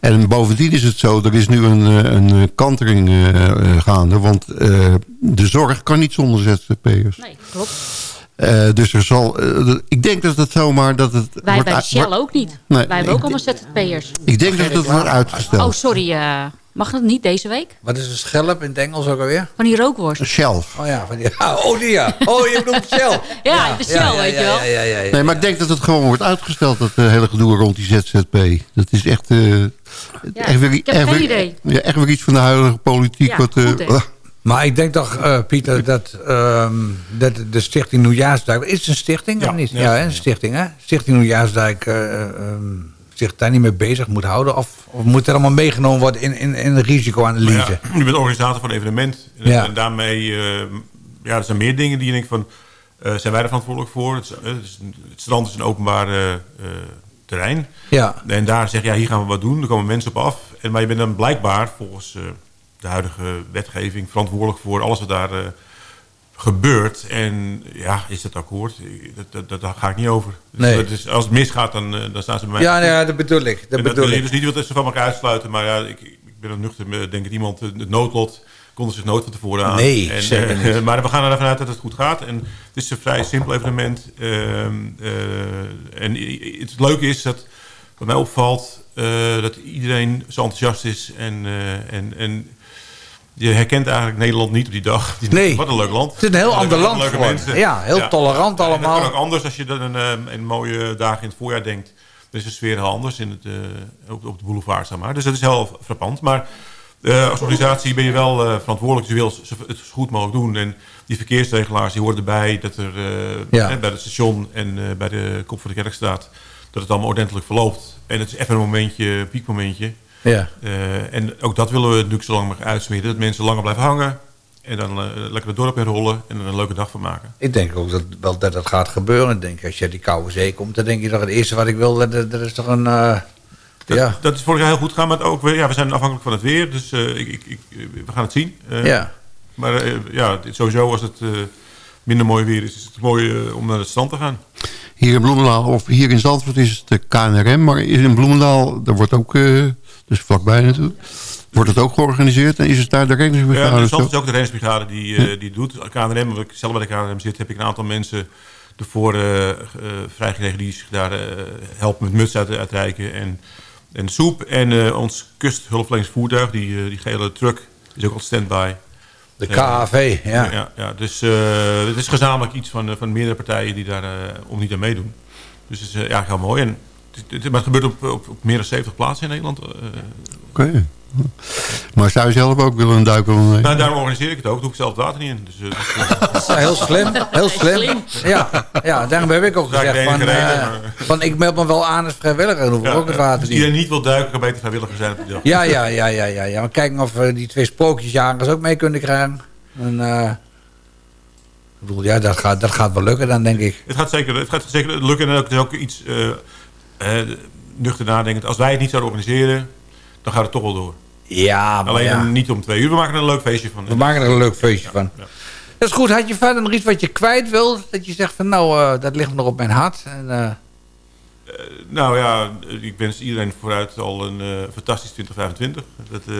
En bovendien is het zo, er is nu een, een kantering gaande... want de zorg kan niet zonder ZZP'ers. Nee, klopt. Eh, dus er zal, eh, ik denk dat het zomaar dat het... Wij wordt bij Shell ook niet. Nee, Wij hebben ook allemaal ZZP'ers. Ik denk dat het wordt uitgesteld. Oh, sorry. eh, mag het niet deze week? Wat is een schelp in het Engels ook alweer? Van die rookworst. Shelf. Oh ja, van die, ah, oh die ja. Oh, je bedoelt Shell. Ja, de Shell, ja, ja, weet ja, je wel. Ja, ja, ja, ja. Nee, maar ik denk dat het gewoon wordt uitgesteld, dat hele gedoe rond die ZZP. Dat is echt, eh, echt, weer, ik heb echt, geen weer- idee. Ja, echt weer iets van de huidige politiek. Ja, wat, goed. Maar ik denk toch, eh, Pieter, dat, ehm, dat de Stichting Nieuwjaarsduik... Is het een stichting Ja, of niet? ja. Een stichting, hè? Stichting Nieuwjaarsduik eh, ehm, zich daar niet mee bezig moet houden? Of, of moet er allemaal meegenomen worden in, in, in de risicoanalyse? Ja, je bent organisator van een evenement. En, Ja. en daarmee, eh, ja, er zijn meer dingen die je denkt van, eh, zijn wij er verantwoordelijk voor? Het, eh, het, strand is een openbaar eh, eh, terrein. Ja. En daar zeg je, ja, hier gaan we wat doen. Er komen mensen op af. En, maar je bent dan blijkbaar, volgens eh, de huidige wetgeving, verantwoordelijk voor alles wat daar eh, gebeurt. En ja, is dat akkoord? Dat, dat, daar ga ik niet over. Dus, Nee. dat is- als het misgaat, dan, eh, dan staan ze bij mij. Ja, nou ja, dat bedoel ik. Dat bedoel ik. dus niet wat ze van elkaar uitsluiten. Maar ja, ik, ik ben er nuchter. Denk ik iemand, eh, het noodlot konden zich nooit van tevoren aan. Nee, en, zeker maar we gaan ervan uit dat het goed gaat. En het is een vrij simpel evenement. Ehm, eh, en het leuke is dat, wat mij opvalt, dat iedereen zo enthousiast is. En, en, en je herkent eigenlijk Nederland niet op die dag. Die- Nee. Wat een leuk land. Het is een heel ander land leuke mensen. Ja, heel tolerant allemaal. dat kan ook anders als je dan een, eh, een mooie dagen in het voorjaar denkt. Dan is de sfeer heel anders in het, eh, op, op de boulevard, zeg maar. Dus dat is heel frappant. Maar eh, als organisatie ben je wel eh, verantwoordelijk. Dus je wil het zo goed mogelijk doen. En die verkeersregelaars die horen erbij. Dat er Ja. eh, bij het station en bij de kop van de kerkstraat... dat het allemaal ordentelijk verloopt. En het is even een momentje, een piekmomentje. Ja. Eh, en ook dat willen we natuurlijk zo lang mogelijk uitsmeren. Dat mensen langer blijven hangen. En dan eh, lekker het dorp inrollen. En er een leuke dag van maken. Ik denk ook dat, wel dat het gaat gebeuren. Ik denk, als je uit die koude zee komt, dan denk je toch het eerste wat ik wil, dat, dat is toch een... eh, Dat, ja. dat is vorig jaar heel goed gegaan, maar ook, weer- ja, we zijn afhankelijk van het weer. Dus eh, ik, ik, ik, we gaan het zien. Eh, Ja. Maar eh, ja, sowieso als het eh, minder mooi weer is, is het mooi om naar het strand te gaan. Hier in Bloemendaal, of hier in Zandvoort is het de KNRM. Maar in Bloemendaal, daar wordt ook, eh, dus vlakbij natuurlijk... wordt het ook georganiseerd. En is het daar de Ja, reddingsbrigade? de of Zand zo? is ook de reddingsbrigade die, eh, die het doet. KNRM, omdat ik zelf bij de KNRM zit, heb ik een aantal mensen ervoor vrijgekregen die zich daar eh, helpen met muts uit, uitreiken en, en soep. En eh, ons kusthulpverleningsvoertuig, die, die gele truck, is ook al standby. De KAV, ja. ja, ja, dus eh, het is gezamenlijk iets van, van meerdere partijen die daar om niet aan meedoen. Dus het is ja, heel mooi. En maar het gebeurt op, op, op meer dan 70 plaatsen in Nederland. eh, Oké. Maar zou je zelf ook willen een ondernemen? Nou, daarom organiseer ik het ook. Doe ik zelf het water niet in. Dus, eh, dat is, Ja, heel slim, heel slim. Ja, ja, daarom heb ik ook gezegd van, de eh, maar- van ik meld me wel aan als vrijwilliger. Dan hoef ik Ja, ook het water Dus niet. iedereen die niet wil duiken, kan beter vrijwilliger zijn op die dag. Ja, ja, ja, ja, ja, ja. Maar kijken of we die twee sprookjesjagers ook mee kunnen krijgen. En, eh, ik bedoel, ja, dat gaat, dat gaat wel lukken dan, denk ik. Het gaat zeker, het gaat zeker lukken. En ook, het is ook iets eh, eh, nuchter nadenkend. Als wij het niet zouden organiseren, dan gaat het toch wel door. Ja, maar Alleen ja. niet om twee uur. We maken er een leuk feestje van. We maken er een leuk feestje van. Dat is goed. Had je verder nog iets wat je kwijt wil? Dat je zegt van, nou, eh, dat ligt me nog op mijn hart. En, eh, Nou ja, ik wens iedereen vooruit al een eh, fantastisch 2025. Dat, eh,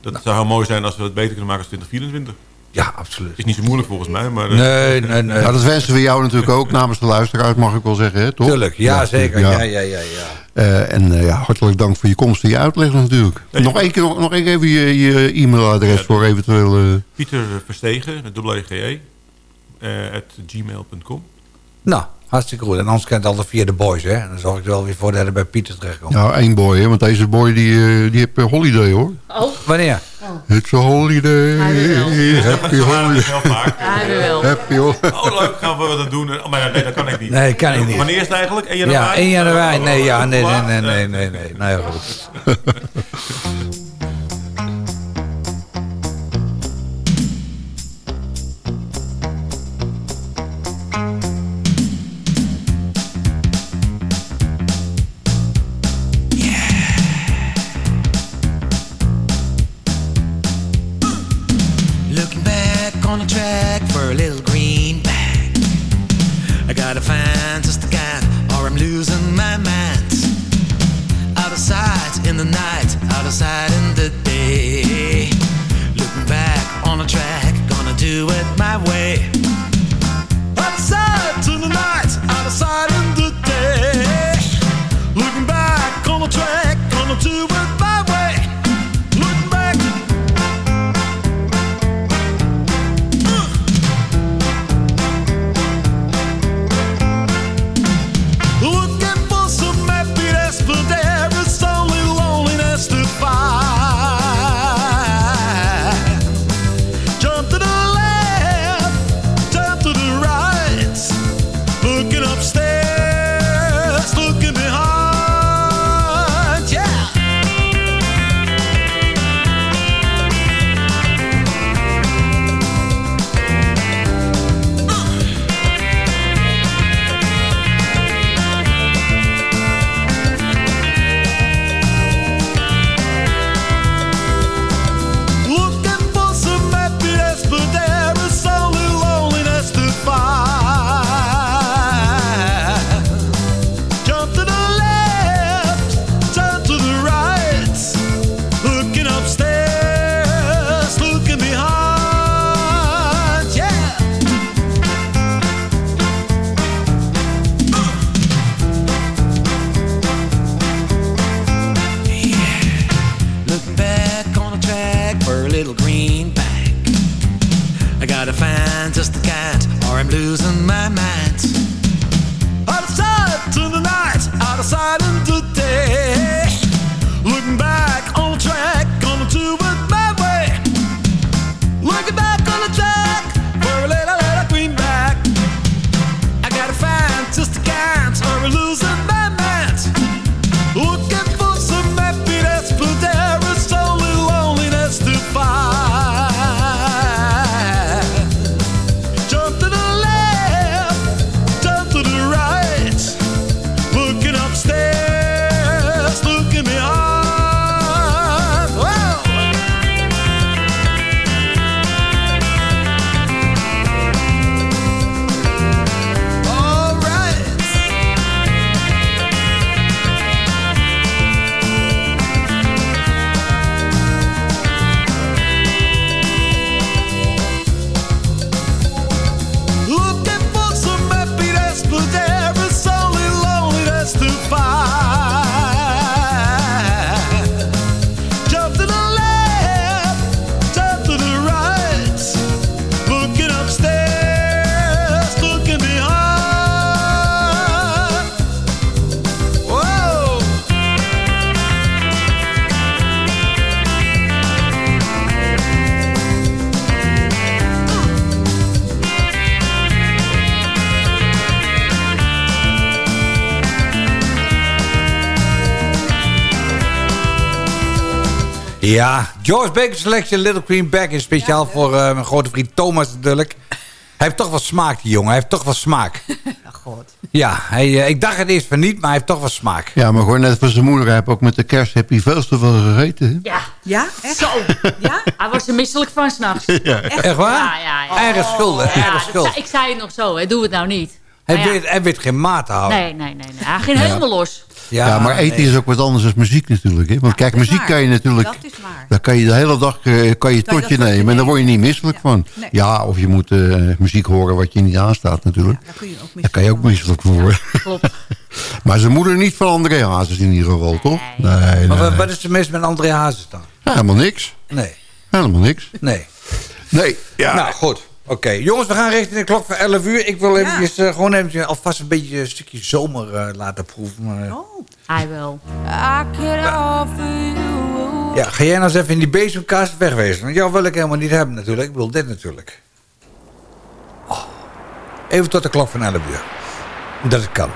dat zou heel mooi zijn als we het beter kunnen maken als 2024. Ja, absoluut. Is niet zo moeilijk volgens mij, maar... eh, Nee, nee, nee. Nou, dat wensen we jou natuurlijk ook namens de luisteraars, mag ik wel zeggen, hè, toch? Tuurlijk, ja, zeker. Ja, ja, ja, ja. Eh, en eh, ja, hartelijk dank voor je komst en je uitleg natuurlijk. nog één keer, nog, nog één keer even je, je e-mailadres voor eventueel... eh, Pieter Verstegen, met dubbel EGE, eh, at gmail.com. Nou, hartstikke goed. En anders kan het altijd via de boys, hè. En dan zorg ik er wel weer voor dat het bij Pieter terechtkomt. nou, één boy, hè, want deze boy die, eh, die heeft eh, holiday, hoor. Oh. Wanneer? It's a holiday. Happy holiday. Hij. Happy holiday. Oh, leuk, gaan we dat doen. Oh, maar nee, dat kan ik niet. Nee, kan ik niet. Wanneer is het eigenlijk? 1 Ja, januari? 1 januari. Nee, ja, nee, nee, nee, nee, nee. Nou ja, goed. on the track for a little greenback. I gotta find just a guy, or I'm losing my mind. Out of sight in the night, out of sight in the day. Looking back on the track, gonna do it my way. Ja, George Baker Selection Little Green Bag is speciaal voor eh, mijn grote vriend Thomas natuurlijk. Hij heeft toch wel smaak, die jongen. Hij heeft toch wel smaak. God. Ja, hij, eh, ik dacht het eerst van niet, maar hij heeft toch wel smaak. Ja, maar gewoon net voor zijn moeder. Hij heeft ook met de kerst heb hij veel te veel gegeten. hè? Ja. Ja, echt? Zo. Ja? Hij was er misselijk van s'nachts. Ja. Echt waar? Ja, ja, ja. Eigen schuld? Ja, Eigen schuld. ik zei het nog zo, hè. doe het nou niet. Hij, ja. weet, hij weet geen maat te houden. Nee, nee, nee. nee. Hij ging helemaal los. Ja, maar eten nee. is ook wat anders dan muziek natuurlijk. Hè? Want kijk, muziek waar. kan je natuurlijk... Dat is waar. Daar kan je de hele dag eh, kan je tot dat je tot je nemen. En daar word je niet misselijk van. Nee. Ja, of je moet eh, muziek horen wat je niet aanstaat natuurlijk. Daar kun je ook Daar kan je ook misselijk van worden. Klopt. maar zijn moeder niet van André Hazes in ieder geval, toch? Nee, nee. Maar wat, wat is er mis met André Hazes dan? Ja, helemaal niks. Nee. Helemaal niks. Nee. Nee, ja. Nou, goed. Oké, jongens, we gaan richting de klok van 11 uur. Ik wil eventjes, eh, gewoon eventjes alvast een beetje een stukje zomer eh, laten proeven. Maar, Hij wel. Ja, ga jij nou eens even in die bezemkast wegwezen. Want jou wil ik helemaal niet hebben natuurlijk. Ik wil dit natuurlijk. Oh. Even tot de klok van 11 uur. Dat het kan.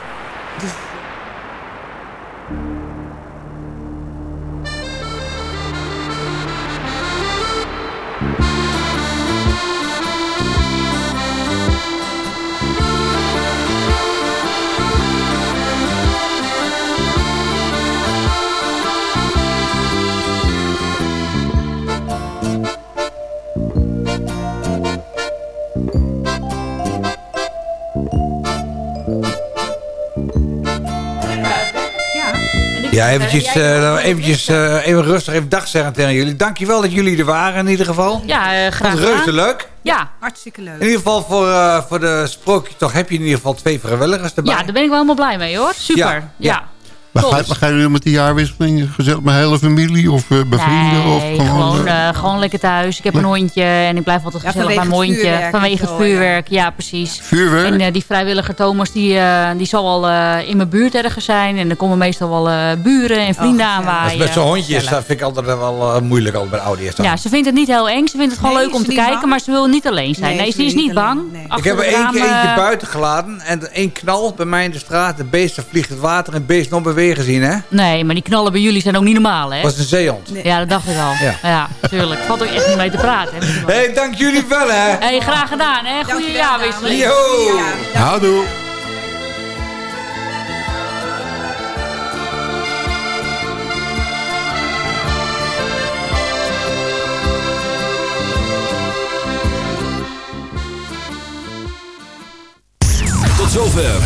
Ja, eventjes, eh, eventjes eh, even rustig even dag zeggen tegen jullie. Dankjewel dat jullie er waren in ieder geval. Ja, eh, graag Vond het reuze leuk. Ja. Hartstikke leuk. In ieder geval voor, eh, voor de sprookjesdag heb je in ieder geval twee vrijwilligers erbij. Ja, daar ben ik wel helemaal blij mee hoor. Super. Ja, Ja. ja. Maar ga, maar gaan jullie met die jaarwisseling gezellig met hele familie of eh, bij vrienden? Of gewoon, gewoon, eh, eh, gewoon lekker thuis. Ik heb een hondje en ik blijf altijd Ja, gezellig bij mijn hondje. Vanwege het vuurwerk, ja, precies. Vuurwerk? En eh, die vrijwilliger Thomas, die, eh, die zal al eh, in mijn buurt ergens zijn. En er komen meestal wel eh, buren en vrienden Als aanwaaien. met zo'n hondje is, dat vind ik altijd wel eh, moeilijk altijd bij ouders. Ja, ze vindt het niet heel eng. Ze vindt het gewoon Nee, leuk om te kijken, bang? maar ze wil niet alleen zijn. Nee, Nee, ze ze is niet bang. Ik heb er één keer eentje eh, buiten gelaten. En één knal bij mij in de straat. De beesten vliegt het water en beest nog bewegen zien, hè? Nee, maar die knallen bij jullie zijn ook niet normaal, hè? was een zeehond. Ja, dat dacht ik al. Ja. Ja, tuurlijk. Valt ook echt niet mee te praten. Hé, hey, dank jullie wel, hè? Hey, graag gedaan, hè? Goeie jaarwisseling. Yo! Houdoe.